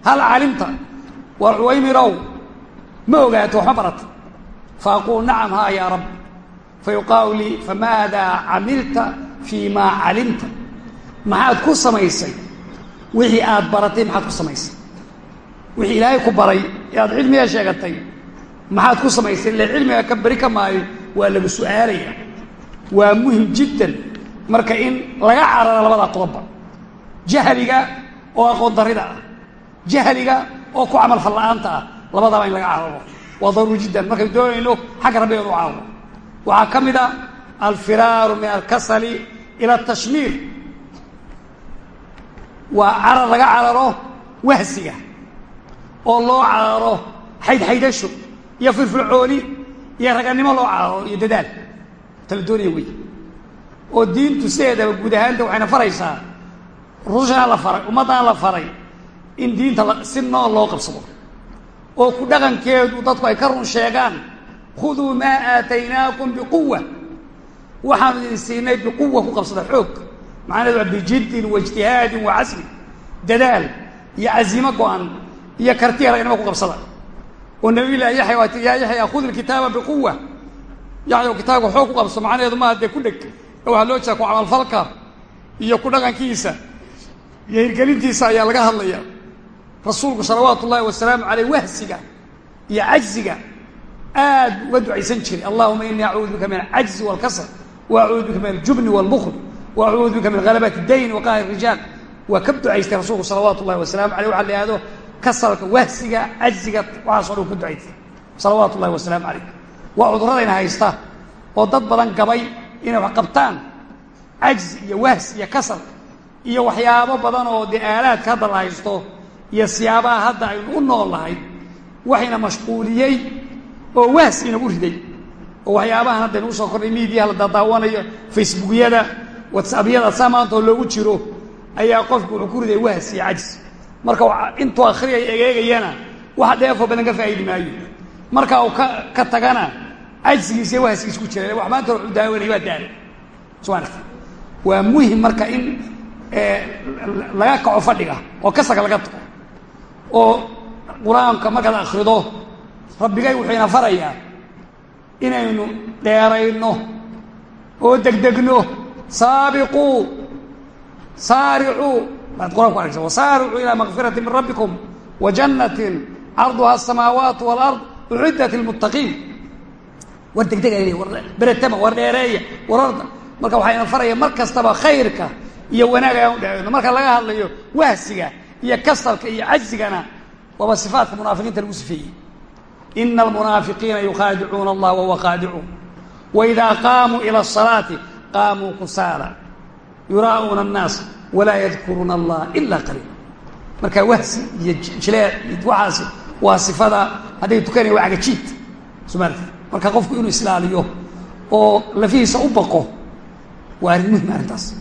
hal calimta war cuwaymirow ma ogaato wax ma barata. Fa aquul nacam haa yaa rab. Fa yuqaalu camilta fii maa calimta maxaad ku samaysay? Wixii aad baratay maxaad ku samaysay? Wixii ilaahay ku baray ee aad cilmiga sheegatay maxaad ku samaysay? Ile cilmiga ka beri ka maayo waa lagu su'aalaya. Waa muhiim jiddan marka in laga cararo labada qodobba jahliga oo aqoon darida ah. Jahliga oo ku camal fal la'aanta ah labadaba in laga cararo. Waa daruuri jiddan markaynu doonayno xagga rabbiga inu cararo. Waxaa ka mid a alfiraaru min alkasali ila atashmiir waa carar laga cararo wahsiga oo loo cararo xaydxaydasho iyo firfircooni iyo raganimo loo cararo iyo dadaal. Tala doonaya wey oo diintu sideedaba guud ahaanta waxayna faraysaa rusushana la faray ummaddana la faray in diinta si nool loo qabsado. Oo ku dhaqankeedu dadku ay ka run sheegaan khuduu maa aataynaakum biquwa waxaanu idin siinay biquwa ku qabsada xoog macnahedu waa bijiddin wa ijtihaadin wa casmi dadaal iyo casiimo go-an iyo kartiya ragnimo ku qabsada oo nabiy llahi yaxya waa ti yaa yaxya khud ilkitaaba biquwa yaxya kitaabka xoog ku qabso macnaheedu maaha dee ku dheg waxaa loo jeeda ku camalfalka iyo ku dhaqankiisa iyo hirgelintiisa ayaa laga hadlaya rasuulku salawaatu ullaahi wasalaamu caleyh wahsiga iyo cajziga aad uga ducaysan jiray allahuma inii acuudu bika min alcajzi walkasr wa acuudu bika min wa acuudu bika min halabati dayn wa qahri rijaal waa ka ducaystay rasuulku salawaatu ullahi wasalamu aleyh waxa la ihahdo kasalka wahsiga cajziga waxaaso dhan ku ducaystay salawaatu ullahi wasalaamu calayh waa cuduradayna haysta oo dad badan gabay inay wax qabtaan cajzi iyo wahs iyo kasal iyo waxyaabo badan oo dee aalaadka hadda la haysto iyo siyaabaha hadda aynu u nool nahay waxayna mashquuliyey oo wahs inagu riday whatsappyada saa maanta oo loogu jiro ayaa qofku wuxuu ku riday wahs iyo cajis. Marka intuu akhriyay egeegayana waxa dheefoo badan ka faa'idi maayo. Marka uu ka tagana cajsigiis iyo wahskiis ku jira. Wax maanta wuxuu daawanaya waa daala somaarta waa muhiim marka in laga kaco fadhiga oo kasaga laga tago oo qur'aanka markaad akhrido rabbigay wuxuu ina farayaa inaynu dheerayno oo degdegno saabiquu saaricuu baad qur'anka ku argsa wasaaricuu ilaa makfirati min rabbikum wa jannatin carduha asamaawaat walard uciddat lilmuttaqiin. War degdega war beretama war dheereeya wararda marka waxayna faraya mar kastaba khayrka iyo wanaag ayaan u dhexeyno marka laga hadlayo wahsiga iyo kasalka iyo cajzigana waaba sifaatka munaafiqiinta lagu sifeeyey. Ina almunaafiqiina yukhaadicuuna allah wahuwa khaadicuun waidaa qaamuu ila asalaati qaamuu kusaala yuraa'uuna annaas walaa yadkuruuna allah ila qaliila marka wahsi iyo jileec iyo waa sifada hadday tukanaya waa cagajiid somaali marka qofku inuu islaaliyo oo lafihiisa u baqo waa arrin muhiim arrintaas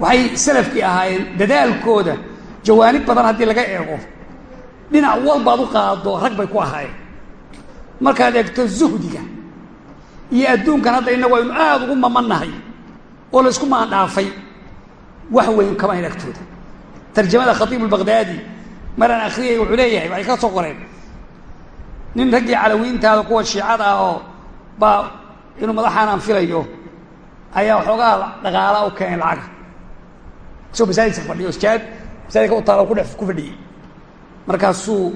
waxay salafkii ahaayeen dadaalkooda jawaanib badan haddii laga eego dhinac walbaad u qaado rag bay ku ahaayeen markaad eegto zuhdiga iyo adduunkan hadda innagu aynu aada ugu mamannahay oo la isku maandhaafay. Wax weyn kama hayn agtooda. Tarjamada khatiib albaqdaadi maraan akhriyay wuxuu leeyahay waxay ka soo qoreen. Nin raggii calawiintaada kuwa shiicada ah oo baa inuu madaxaanaan filayo ayaa waxoogaa dhaqaala u keenay lacaga isagoo masaajidka fadhiyo ijaad masaajidka u taala ku dhex ku fadhiyey markaasuu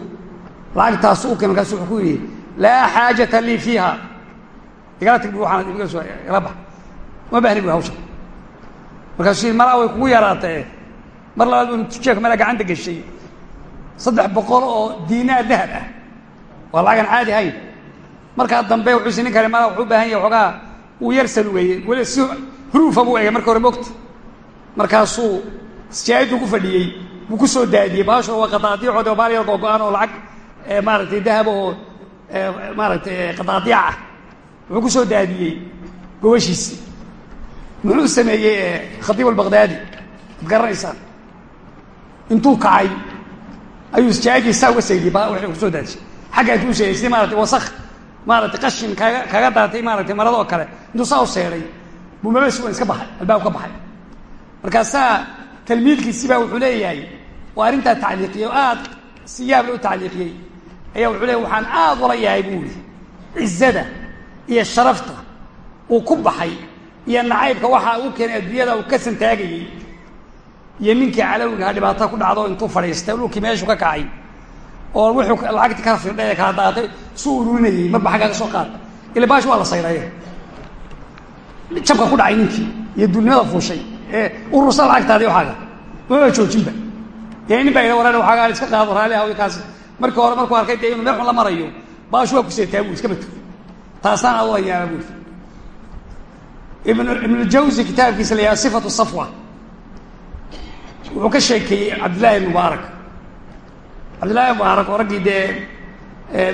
lacagtaasu u keenay markasu wuxuu ku yidhi laa xaajata lii fiiha igala tag waaan iga soo igala bax uma bahni bu hawsha markaasuu yidhi malaa way kugu yaraatee. Mar labaad inu tujeeka malaa gacanta geshay saddex boqol oo diinaar dahab ah. Waa lacagan caadi hayn markaa dambe wuxuu si nin kale malaa wuxuu baahan yahay waxoogaa wuu yar salugeeyey weli si huruufa buu egay marka hore mogta markaasuu sijaayaddu ku fadhiyey. Buu ku soo daadiyey. Baasho waa qadaadiicood baal yar googo-aan oo lacag maaragtay dahab oo maaragtay qadaadiic ah wuxuu ku soo daadiyey gobashiisi muxuu sameeyey khatiib albaqdaadi ad garanaysaan. Intuu kacay ayuu sijaayadii saa uga saydiyey wixii ku soo daadishay xagga intuu seeday si maaratay wasak maaratay qashin kaga kaga daatay maaratay marada oo kale. Intuu saa u seeday buu maba sugan iska baxay albaab ka baxay. Markaasaa talmiidkiisibaa wuxuu leeyahay waa arrintaa tacliiqiyey oo aad si yaable u tacliiqiyey. Ayaa wuxuu leeyahy waxaan aad ula yahay buu ihi cizada iyo sharafta uu ku baxay iyo nacaybka waxaa uu keenay adduunyada uu ka santaagayey iyo ninkii calowigaha dhibaato ku dhacdo intuu fadhiistay dhulkii meeshu ka kacay oo wuxuu lacagtii kala firdhay kala daatay su ururinayey xaggaa ka soo qaad. Ila baash waa la saydaye jabka ku dhacay ninkii iyo duulnimada fuushay ee urursa lacagtaadi waxaaga. Maba joojinba. Dee nin baa waxaaga iska qaado raali hawi kaas markii hore markuu arkay dee meel xun la marayo baash waa ku seetaa buu iska mato taasaan aad ula yaaba buuri ibn ibnuljawsi kitaabkiisa la yahaa sifatu safwa. Wuxuu ka sheekeeyey cabdillahi mubaarak cabdillahi mubaarak oo raggii dee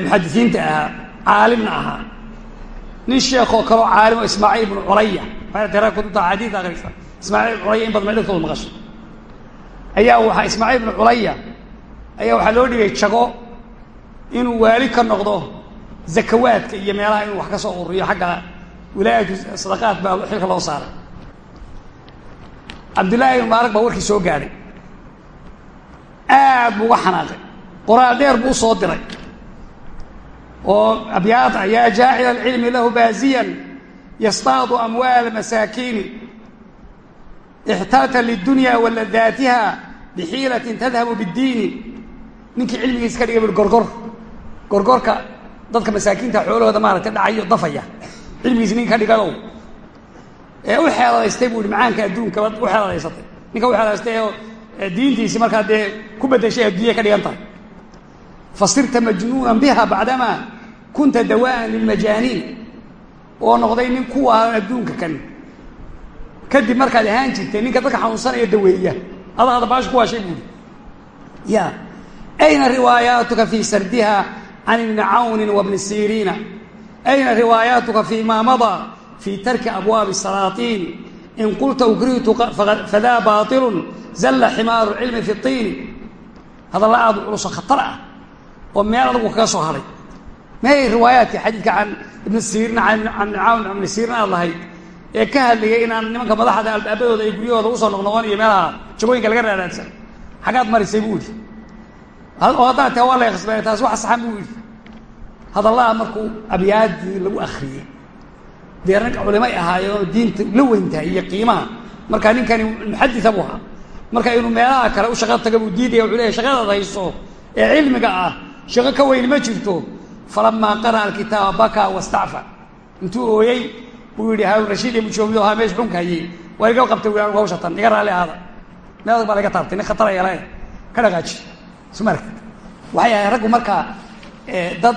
muxadisiinta ahaa caalimna ahaa. Nin sheekoo kaloo caalim oo ismaaciil ibnu culaya tara kutubta axaadiis akrisa ismaaciil culaya in badan dhagtooda maqasho ayaa waxaa ismaaciil ibnu culaya ayaa waxaa loo dhigay jago inuu waali ka noqdo zakawaadka iyo meelaha inuu wax ka soo ururiyo xagga wilaayatu sadaqaat baa xilka loo saaray. Cabdullaahi ibn mubaarak baa warkii soo gaadhay aad buu uga xanaaqay. Qoraal dheer buu u soo diray. Oo abyaada yaa jaacila alcilmi lahu baaziyan yastaadu amwaala masaakiini ixtaata lidunya waladaatiha bixiilatin tadhabu biddiini. Ninkii cilmigiisa ka dhigay bui gorgor gorgorka dadka masaakiinta xoolahooda maaragtay dhacayo dafaya. Cilmigiisa ninka ka dhigayow. Ee u xeeladaystay buu ihi macaanka adduunka u xeeladaysatay ninka u xeeladaystay oo diintiisii markaa dee ku bedeshay adduunya ka dhigan tahay. Fasirta majnuunan biha bacdamaa kunta dawaan lilmajaaniin oo noqday nin kuwa adduunka kan kadib markaad ahaan jirtay ninka dadka xanuunsanaya daweeya. Ada hada baasha ku waashay buuri ya ayna riwaayaatuka fii sardiha can ibni cawnin wabni siriina ayna riwaayaatuka fii ma madaa fii tarki abwaabi salaatiin in qulta ukrihtu fadaa baailun zalla ximaaru cilmi fi tiini hadalla aada u culuso khatar ah oo meel adagu kaga soo haray meey riwaayaadkii xadiidka can ibni siriin can cawn ibni siriin aad lahayd ee ka hadlayay inaan nimanka madaxda albaabadooda ay guryahooda u soo noqnoqon iyo meelaha jagooyinka laga raaraadsan buu idhi oo haddaan taa waa lay khasbay taas wax saxan buu idhi hadallaha markuu abyaadii lagu akriyey dee rag culimay ahaayeen oo diinta la weyntahay iyo qiimaha. Markaa ninkani muxadisa buu ahaa. Marka inuu meelaha kale u shaqo taga buu diidaya wuxuu leeyahy shaqadaad hayso ee cilmiga ah shaqo ka weyn ma jirto. Falamaa qara'a alkitaaba bakaa wastacfa. Intuu ooyey buu yidhi haarun rashiid iyo mujoomiyo ahaa meesha xunka hayey. Waa iga ka dhaqaaji sumarka waxay ahay raggu markaa dad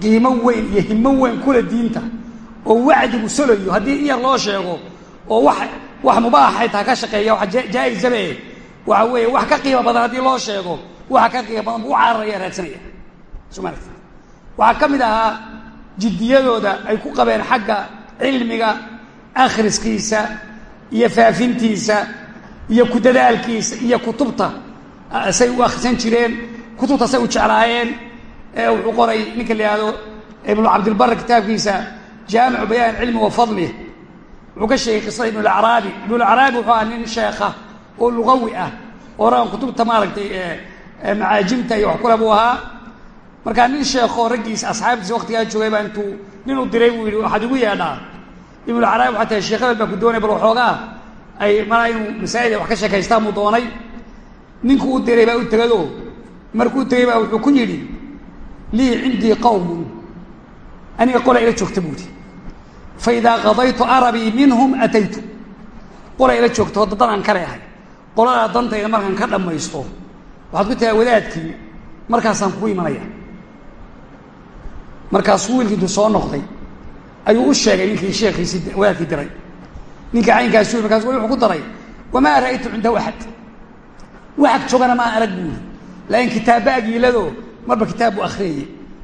qiimo weyn iyo himo weyn kula diinta oo wacdigu solayo haddii in yar loo sheego oo wax wax mubaaxay taa ka shaqeeya wax jaa-isabe waxa weeye wax ka qiimo badan haddii loo sheego waxa ka qiimo badan buu u cararaya raadsanaya. Sumarka waxaa ka mid ahaa jiddiyadooda ay ku qabeen xagga cilmiga akhriskiisa iyo faafintiisa iyo ku dadaalkiisa iyo kutubta say u akhrisan jireen kutubta say u jeclaayeen wuxuu qoray ninka la yihahdo ibnu cabdilbar kitaabkiisa jaamicu bayaan cilmi wa fadlih wuxuu ka sheegay qisada ibnulacraabi ibnulacraabi wuxuu ahaa nin sheekha oo lugawi ah oo ragan kutubta maaragtay macaajimta iyo wax kule buu ahaa. Markaa nin sheekoo raggiisa asxaabtiisa waktigaa joogay baa intuu ninuu diray buu yidhi waxaad igu yeedhaa. Ibnulacraabi waxaa tahay sheekh hebel baa ku doonay bal waxoogaa ay malaa inuu wax ka sheekaystaan buu doonay ninkuu u diray baa u tegado markuu tegay baa wuxuu ku yidhi lii cindii qawmun. Aniga qola ila joogta buudi fa idaa qadaytu arabii minhum ataytu. Qola ila joogta oo dadan aan kale ahay qoladaa dantayda markaan ka dhammaysto waxaad ku tahay wadaadkii markaasaan kugu imanaya. Markaasuu wiilkii intuu soo noqday ayuu u sheegay ninkii sheekhiisii wadaadkii diray. Yii markaas wuxuu ku daray wamaa ra'aytu cindahu axad waxag joogana maan arag buuri laakiin kitaabba agiilado marba kitaab buu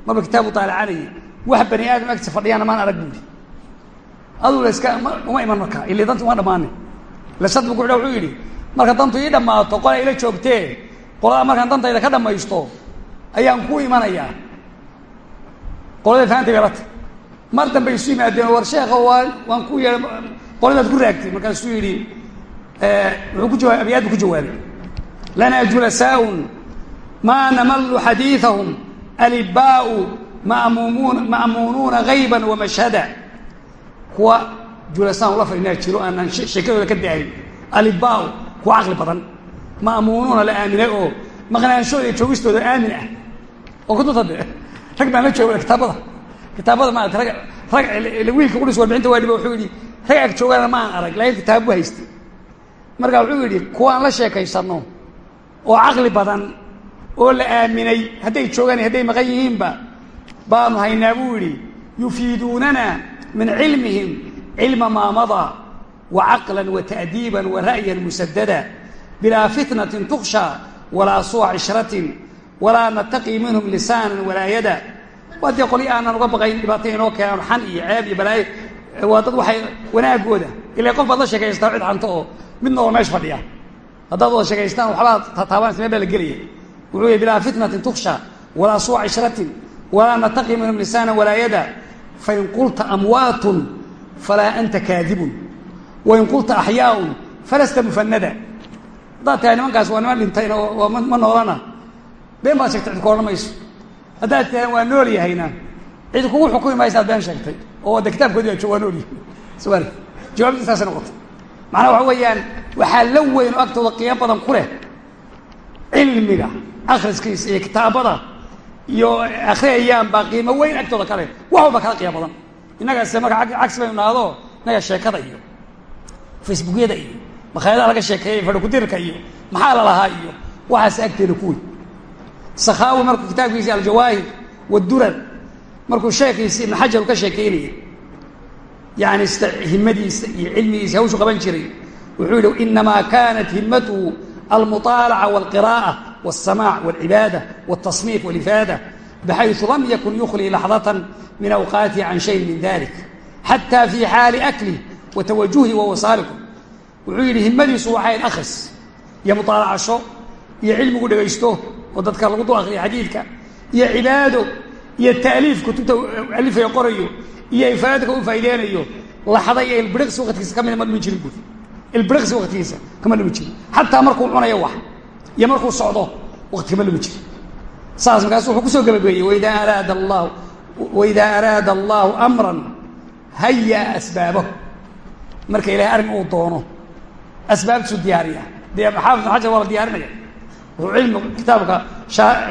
marba kitaab buu taalacanayey wax bani aadam agtiisa fadhiyaana maan arag buuri aduu la iska uma iman markaa ili dantu uma dhammaanin lasad bu kuxidha wuxuu yidhi marka dantu ii dhammaato qola ila joogtee qolada markaan dantayda ka dhammaysto ayaan ku imanayaa qolada faantay bay la tay mar dambe isu yimaadeen war sheekha waa waan ku yeehay qoladaad ku raagtay. Markaasuu yidhi wuxuu ku jawaab abyaad bu ku jawaabay lanaa julasaaun maa namallu xadiiثahum alibaau ma'muunuuna gayban wamashhada kuwa julasaan ula fadhinaa jiro aanaan sheekadooda ka daahin alibaau kuwa caqli badan ma'muunuuna la aaminay oo maqnaanshooda iyo joogistooda aamin ah oo kutubta rag baan la jooga kitaabada kitaabada maarata rag rag wiilka kudhis warbixinta waa dhiba wuxuu yidhi rag ag joogaana ma aan arag laakiin kitaab bu haystay marka wuxuu yidhi kuwaan la sheekaysanno oo caqli badan oo la aaminay hadday joogaan hadday maqan yihiinba baanu haynaa buu yidhi yufiiduunana min cilmihim cilma maa madaa wa caqlan wa ta'diiban wa ra'yan musadada bilaa fitnatin tuksha walaa suwa cishratin walaa nataqii minhum lisaanan walaa yada. Waa qolyo aanan uga baqayn dhibaatay inoo keenaan xan iyo ceeb iyo balaayo. Waa dad waxay wanaagooda ila qof baad la sheekaystaa cid xanto oo midna oo meesha fadhiya haddaad wada sheekaystaan waxbaa tataabanaysa meel baa la gelaya wuxuu yihi bilaa fitnatin tuksha walaa suwa cishratin walaa nataqii minhum lisaanan walaa yada fain qulta amwaatun falaa anta kaadibun. Wain qulta axyaaun falasta mufanada haddaad tahay nimankaas waa niman dhintayna oo ma noolana. Been baad sheegtay cid ku odhan mayso. Haddaad tihahan waa nool yahayna. Cid kugu xukumi maysa ad been sheegtay oo de kitaabkoodi waa nool yahay sma jawabti saasay noqotay. Macnaha waxaa la weyn oo agtooda qiimo badan ku leh cilmiga akhriskiisa iyo kitaabada iyo akhriyayaan baa qiimo weyn agtooda kale wax walba kala qiimo badan. Innagaase marka cagsi baynu nahdo innaga sheekada iyo facebookyada iyo makhaayadaha laga sheekeeyay fadhikudirka iyo maxaa la lahaa iyo waxaas agteeda ku weyn. Sakhaawi markuu kitaabkiisi aljawaahir wadurar markuu sheekiisi ibn xajar uu ka sheekeynayay yani himadiisa iyo cilmigiisa hawshu qaban jiray wuxuu yihi inamaa kanat himatuhu almuطaalaca wاlqirاءة wالsamac wاlcibaada wالtasnif wاlifaada bxayثu lam yakun yuklii laxdaة min awqaatihi can shayin min dalik xatى fi xaali aklih wa tawajuhi wa wasaalikum wuxuu yidhi himadiisu waxayd akhris iyo muطaalacasho iyo cilmigu dhegaysto oo dadka lagu dul akriya xadiidka iyo cibaado iyo taaliif kutubta alifayo qorayo iyo ifaadka u faa'ideynayo laxda iyo ilbiriqsi waqtigiisa ka mida ma dhumin jirin buuri ilbiriqsi waqtigiisa kama dhumin jirin xataa markuu cunayo wax iyo markuu socdo waqti kama dhumin jirin saas markaas wuxuu ku soo gabagabeeyey waidaa araada allahu waidaa araada allahu amran hayaa asbaabahu. Marka ilahay arrin uu doono asbaabtiisu diyaariya. Dee xaafid ibn xajar waa la diyaarinaya? Wuxuu cilmi kitaabka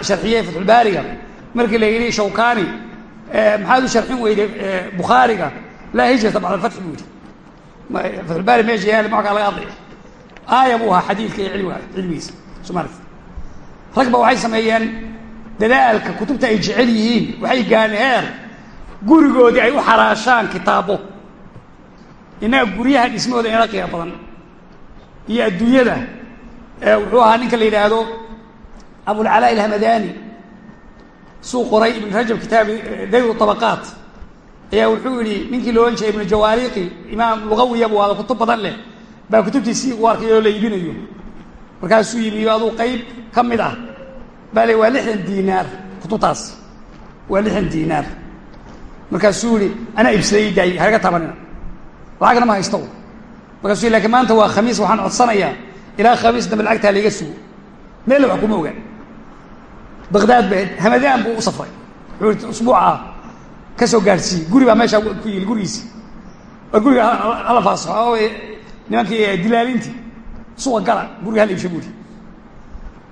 sharxiyey fatxulbaariga markii la yidhi shawkani maxaad u sharxin weyday bukhaariga? Laa hijrata bacda alfatxi buu yidhi fatxulbaari meesha yaali makaa laga hadlaya aaya buu ahaa xadiidka iyo ilmiga cilmigiisa. Somaarta rag ba waxay sameeyeen dadaalka kutubta ay jecel yihiin. Waxay gaadheen heer gurigoodii ay u xaraashaan kitaabo. Innaga guryaha dhismahooda inala qiimo badan. Iyo adduunyada wuxuu ahaa ninka la yidhaahdo abulcalaa ilhamadani suu qoray ibn rajab kitaabi dayru طabaqaat ayaa wuxuu yihi ninkii la odhan jiray ibnu jawaaliqi imaam lugawiya buu ada kutub badan leh baa kutubtiisii u arkay oo la iibinayo. Markaasuu yimi aduu qayb ka mid ah. Baa le waa lixdan diinaar kutubtaas. Waa lixdan diinaar. Markaasuu yihi anaa ibsaday daay halaga tabanina lacagna ma haysto. Markaasuu yii lakiin maanta waa khamiis waxaan codsanayaa. Ilaa khamiis dambe lacagtaa laiga sugo. Meella wax kuma ogaan. Baqdaad ba hamadaan buu u safray. Wuxuu i usbuuca ka soo gaadhsiiyey guri baa meeshaa ku yili gurigiisi war guriga hala faasaxo nimankii dilaalintii. Suqa gala guriga hala ibsha buuri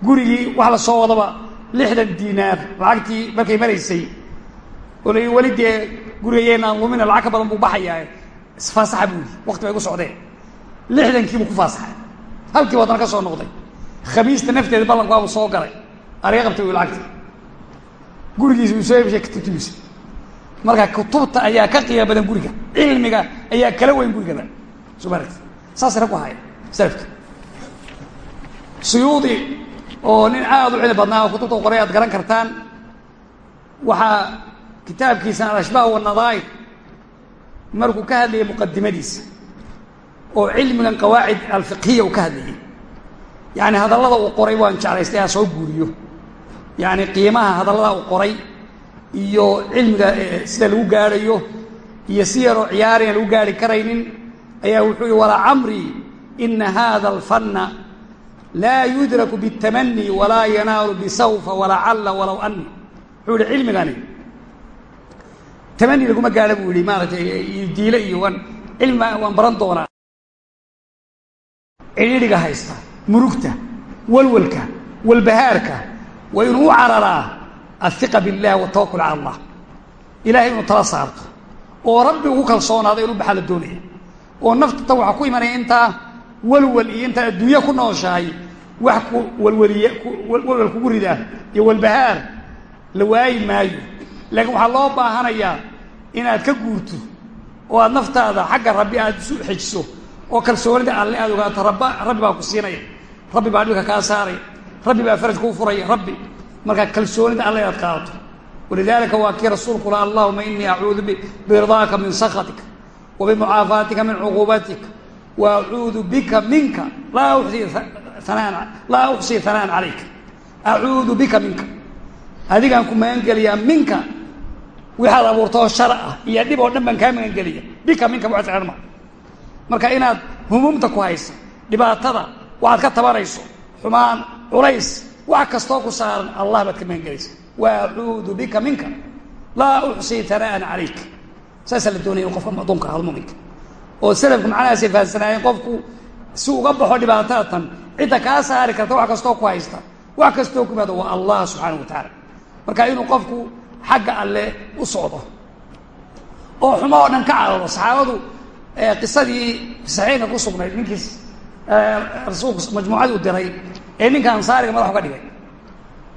gurigii wax la soo wadaba lixdan diinaar lacagtii markay maraysay oo la weli dee gurigayeynaan lumina lacag ka badan buu baxayaa isfaasaxa buuri wakti bay gu socdeen. Lixdankiibuu ku faasaxay. Halkii wadana ka soo noqday. Khamiista nafteeda ballankuwaabuu soo galay. Ariga qabtay uu lacagta uu soo ibshay kutubtiisa marka kutubta ayaa ka qiimo badan guriga. Cilmiga ayaa kala weyn gurigaba soo ma aragti saasay rag ku haya salafka. Suyuudi oo nin aada u cilmi badnaa kutubta qoray aad garan kartaan waxaa kitaabkiisa alashbaah wanadaa'ir markuu ka hadlayay muqadimadiisa oo cilmigan qawaacid alfiqhiya uu ka hadlayay yacni hadallada uu qoray waan jeclaystay aa soo guuriyo. Yacni qiimaha hadallada uu qoray iyo cilmiga sida lagu gaadhayo iyo si yaroo ciyaarina lagu gaari karaynin ayaa wuxuu yihi walaa camrii ina hada alfanna laa yudraku biاtamani walaa yanaalu bisawfa walacalla walow ani wuxuu yihi cilmigani tamani laguma gaadha buu yihi maaratay iyo diile iyo waan cilmi waan baran doonaa. Cidhiidhiga haysta murugta walwalka walbahaarka waa inuu u cararaa alhiqa biاllah watawakul cala allah ilahay inuu tala saarto oo rabbi ugu kalsoonaado inuu baxaa la doonaya oo naftata waxaa ku imanaya intaa walwal iyo intaa adduunye ku nooshahay wax ku walwaliye walwal kugu ridaa iyo walbahaar la waayi maayo laakiin waxaa loo baahanayaa inaad ka guurto oo aad naftaada xagga rabbi aada isu xejiso oo kalsoonida alle aad ogaato rabba rabbi baa ku siinaya rabbi baa dhibka kaa saaraya rabbi baa faraj kuu furaya rabbi markaa kalsoonida alle inaad qaadato walidaalika waa kii rasuulku laha allahuma inii acuudu biridaaka min sakhatika wa bimucaafaatika min cuquubatika wa acuudu bika minka laa uxsii anaan laa uxsii hanaan calayka. Acuudu bika minka. Adigaan ku magangeliyaa minka waxaad abuurtoo shar ah iyo dhib oo dhan baan kaa magangeliya bika minka ma marka inaad humuumta ku haysa dhibaatada waxaad ka tabanayso xumaan culays wax kastoo ku saaran allah baad ka magangelaysa wa acuudu bika minka. Laa uxsii hanaan calayk saasaa la doonaya qofka adoonka ahado muminka oo salafku macnahaasay fahamsanaayeen qofku si uga baxo dhibaatadatan cidda kaa saari karta wax kastoo ku haysta. Wax kastoo ku yimaado waa allah subxaana wa tacaala. Marka inuu qofku xagga alle u socdo oo xumo oo dhan ka cararo saxaabadu qisadii saxiixka ku sugnayd ninkiis rasuulku majmuucadii diray ee ninka ansaariga madax uga dhigay.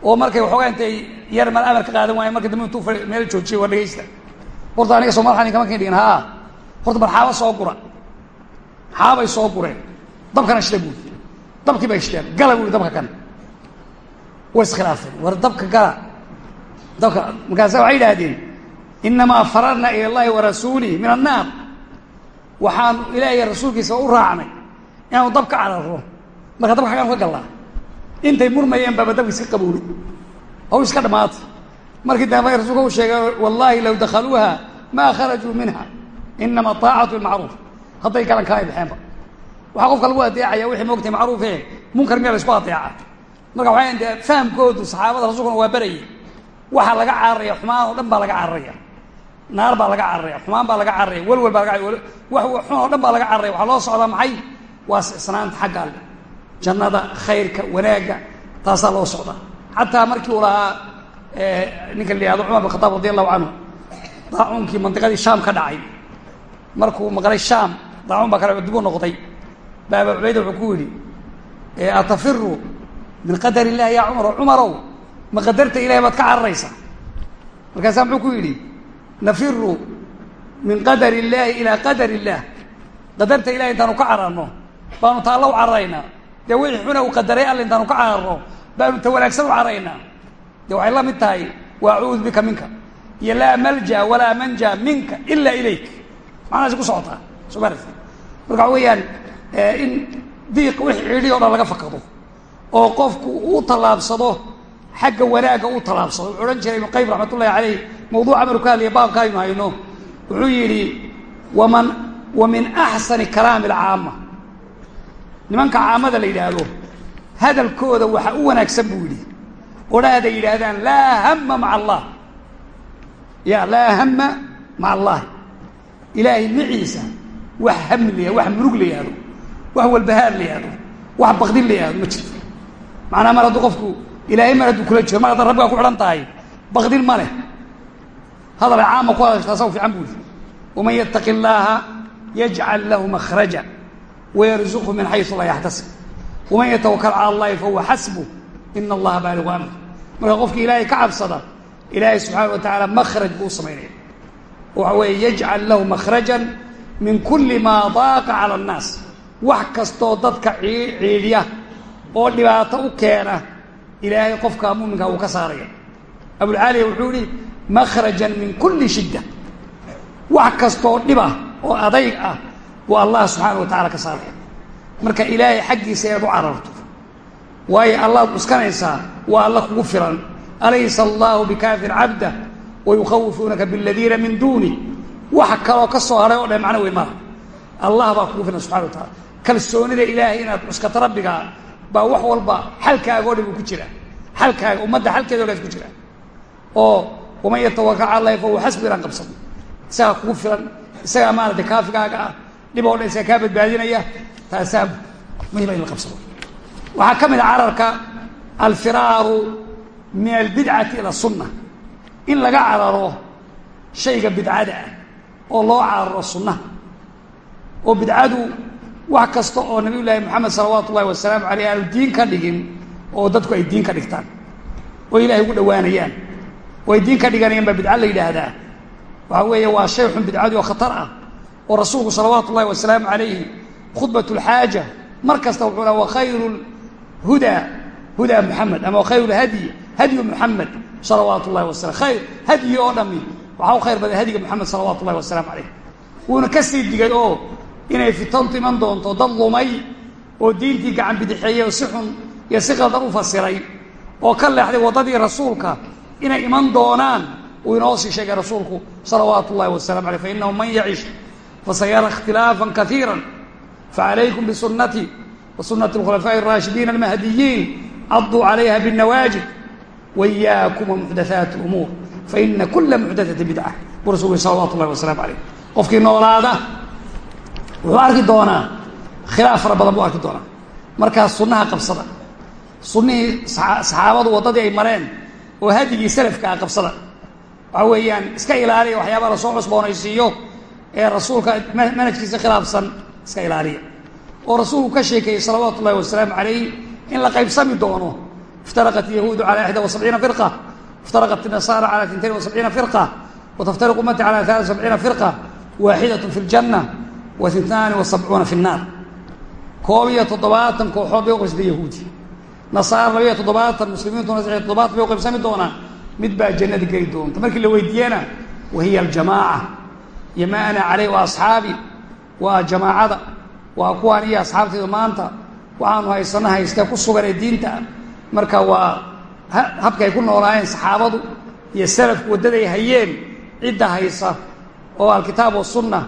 Oo markay waxoogaa intay yar mal amar ka qaadan waayen marka dambe intuu meel joojiyay waa dhegaysta horta aniga soo madaxa ninkama kan dhigin horta bal xaaba soo gura. Xaabay soo gureen. Dabkana shida buuri dabkii bay shideen. Gala buuri dabka kan. Way iskhilaafeen war dabka gala. Dabka markaasa waxay yidhaahdeen inamaa fararna ila allahi wa rasuulihi min annaar. Waxaanu ilaahay rasuulkiisa u raacnay inaanu dab ka cararro marka dabka xagaan ka gallaa intay murmayeen baaba dabka iska qabooli haw iska dhammaatay markii dambe rasuulka u sheegay wallaahi low dakhaluuha maa kharajuu minha inama aacatu bilmacruuf hadday galan kaa baxeenba. Waxaa qofka lagu adeecaya wixii moogtay macruufe munkar miya la isku adeeca marka waxay de fahamkoodu saxaabada rasuulkuna waa berayay waxaa laga cararaya xumaan oo dhan baa laga cararaya. Naar baa laga cararaya xumaan baa laga cararaya welwel baa laga wax xun oo dhan baa laga cararaya. Waxaa loo socdaa maxay? Waa sisnaanta xagga jannada khayrka wanaagga taasaa loo socdaa. Xataa markii uu lahaa ninka la yihahdo cumar bin khataab radi allahu canhu daacuunkii mandiqadii shaam ka dhacay. Markuu maqlay shaam daacuun baa kale dib u noqday abaa cubayda wuxuu ku yidhi atafiru min qadar illahi ya cumar cumarow ma qadarta ilahay baad ka cararaysaa? Markaasaa muxuu ku yidhi nafiru min qadar illaahi ilaa qadar illaah qadarta ilahay intaanu ka cararno baanu taalla u cararaynaa dee wixii xuna uu qadaray alla intaanu ka cararno baanu ta wanaagsan u cararaynaa dee waxay la mid tahay wa acuudu bika minka. Iyo laa malja walaa manja minka ila ilayk. Macnahaasi ku socotaa soo marata marka waxa weeyaan in diiq wixii cidhi o dhan laga fakado oo qofku uu tallaabsado xagga wanaagga uu tallaabsado. Wuxuu odhan jiray ibnu qayim raxmat ullahi caleyh ka hadlaya baabka aynu hayno. Wuxuu yidhi waman wa min axsani kalaami alcaama nimanka caamada la yidhaahdo hadalkooda waxa u wanaagsan buu yidhi. Odhahday yidhaahdaan laa hama maca allah. Ya laa hama maca allahi ilaahay maciisa wax hami la wax murug la yihahdo wax walbahaar la yihahdo wax bakdin la yihahdo ma jirto. Macnaa mar hadduu qofku ilaahay mar hadduu kula jiro mar haddaad rabbigaa ku xidhan tahay bakdin ma leh. Hadalay caama ku hadashtaa saw fiican buu yidhi. Waman yattaqi illaaha yajcal lahu makhraja wayarzuqhu min xaysu laa yaxtasib waman yatawakal cala allahi fahuwa xasbuh ina allaha baaligu amr marka qofkii ilaahay ka cabsada ilaahay subxaana wa tacaala makhraj buu u samaynaya waxa weeye yajcal lahu makhrajan min kulli maa daaqa cala annaas wax kastoo dadka ciidhya oo dhibaato u keena ilaahay qofka muminka uu ka saaraya abulcaaliya wuxuu yihi makhrajan min kulli shidda wax kastoo dhibah oo adayg ah buu allah subxaana wa tacala ka saaraya. Marka ilaahay xaggiisa inaad u cararto. Waayo allaad cuskanaysaa waa alla kugu filan. Alaysa allahu bikaafin cabdah wayukhawifuunaka biladiina min duuni wax kaloo ka soo haray oo dhan macno weyn maaha. Allah baa kugu filan subxana wa tacala kalsoonida ilaahay inaad cuskato rabbigaa baa wax walba xalkaaga o dhan uu ku jira. Xalkaaga ummadda xalkeeda o ku jira. Oo waman yatawakal cala allahi fahuwa xasbu inaan qabsano isagaa kugu filan isagaa maarata kaafigaaga ah dhib oo dhan kaa badbaadinaya taasaa muhima in la qabsado. Waxaa ka mid a cararka alfiraaru min albidcati ila sunna. In laga cararo shayga bidcada ah oo loo cararo sunnaha oo bidcadu wax kasta oo nabiy llaahi moxamed salawaatu ullahi wasalaamu caleyh aanu diin ka dhigin oo dadku ay diin ka dhigtaan. Oo ilahay ugu dhawaanayaan oo ay diin ka dhiganayaan baa bidca la yidhaahdaa. Waxa weeye waa shay xun bidcadi oo khatar ah oo rasuulku salawaatu ullahi wasalaamu calayhi khudbat lxaaja mar kasta wuxuu laha wakhayru hudaa hudaa muxamed ama wakhayru lhadyi hadyu muxamed salawaatu ullahi wasalam khayr hadyi oo dhami waxaa u khayr badan hadiga moxamed salawaatu ullahi wasalaamu calayh wuuna ka sii digay oo inay fitantu iman doonto dad lumay oo diintii gacan bidixeeyey oo si xun iyo si qaldan u fasiray oo ka leexday waddadii rasuulka inay iman doonaan. Uu inoo sheegay rasuulku salawaatu ullahi wasalamu aleyh man yacish fasayara ikhtilaafan kaiira facalaykum bisunati wa sunati alkhulafaaءi اraashidiin almahdiyiin caduu calayha bاnawaajid waiyaakum wamuxdathaat اlumuur faina kula muxdaثati bidca buu rasul salawatu ullahi wasalaamu aleyh qofkii noolaada wuxuu arki doonaa khilaaf fara badan buu arki doonaa markaas sunnaha qabsada sunnihii saxaabadu waddadii ay mareen oo hadigii salafka ah qabsada waxa weeyaan iska ilaaliya waxyaabaha lasoo cusboonaysiiyo ee rasuulka manhajkiisa khilaafsan iska ilaaliya. Oo rasuulku ka sheekeeyey salawaatu ullahi wasalaamu calayh in la qaybsami doono. Iftaraqat yahuudu cala ixda wa firqa. Iftaraqat nasaara cala tintain wa firqa. Wa taftariqu ummati cala alaaa sabciina firqa. Waaxidatun fi ljanna wa itnaani fi nnaar. Koob iyo toddobaatan kooxood bay u qaybsatay yahuudi. Nasaara labiyo toddobaatan muslimiintuna saddexiyo toddobaatan bay u qaybsami doonaan. Mid baa jannada geli doonta. Markii la weydiiyena wa hiya aljamaaca iyo maa ana caleyh wa asxaabi waa jamaacada waa kuwaan iyo asxaabtayda maanta waxaanu haysano haystee ku sugan diinta. Marka waa habkay ku noolaayeen saxaabadu iyo salafku waddaday hayeen cidda haysa oo alkitaab wasunna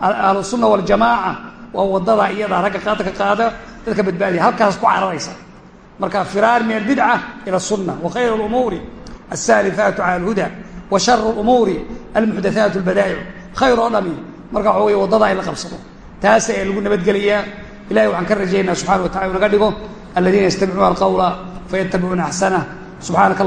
ahlusunna waljamaaca waa waddada iyada ragga ka qaada dadka badbaadiya halkaas ku cararaysa. Marka firaar min albidca ila sunna wa khayr lumuuri alsaalifaatu cala alhuda wa sharu lumuuri almuxdathaatu albadaa'ic khayr oo dhami. Marka waxa wey waddada in la qabsado. Taas ayaa lagu nabadgelayaa ilahay waxaan ka rajaynaa subxana wa tacala u naga dhigo. Aladiina yastamicuuna alqawla fayattabicuuna axsanah subxaanaka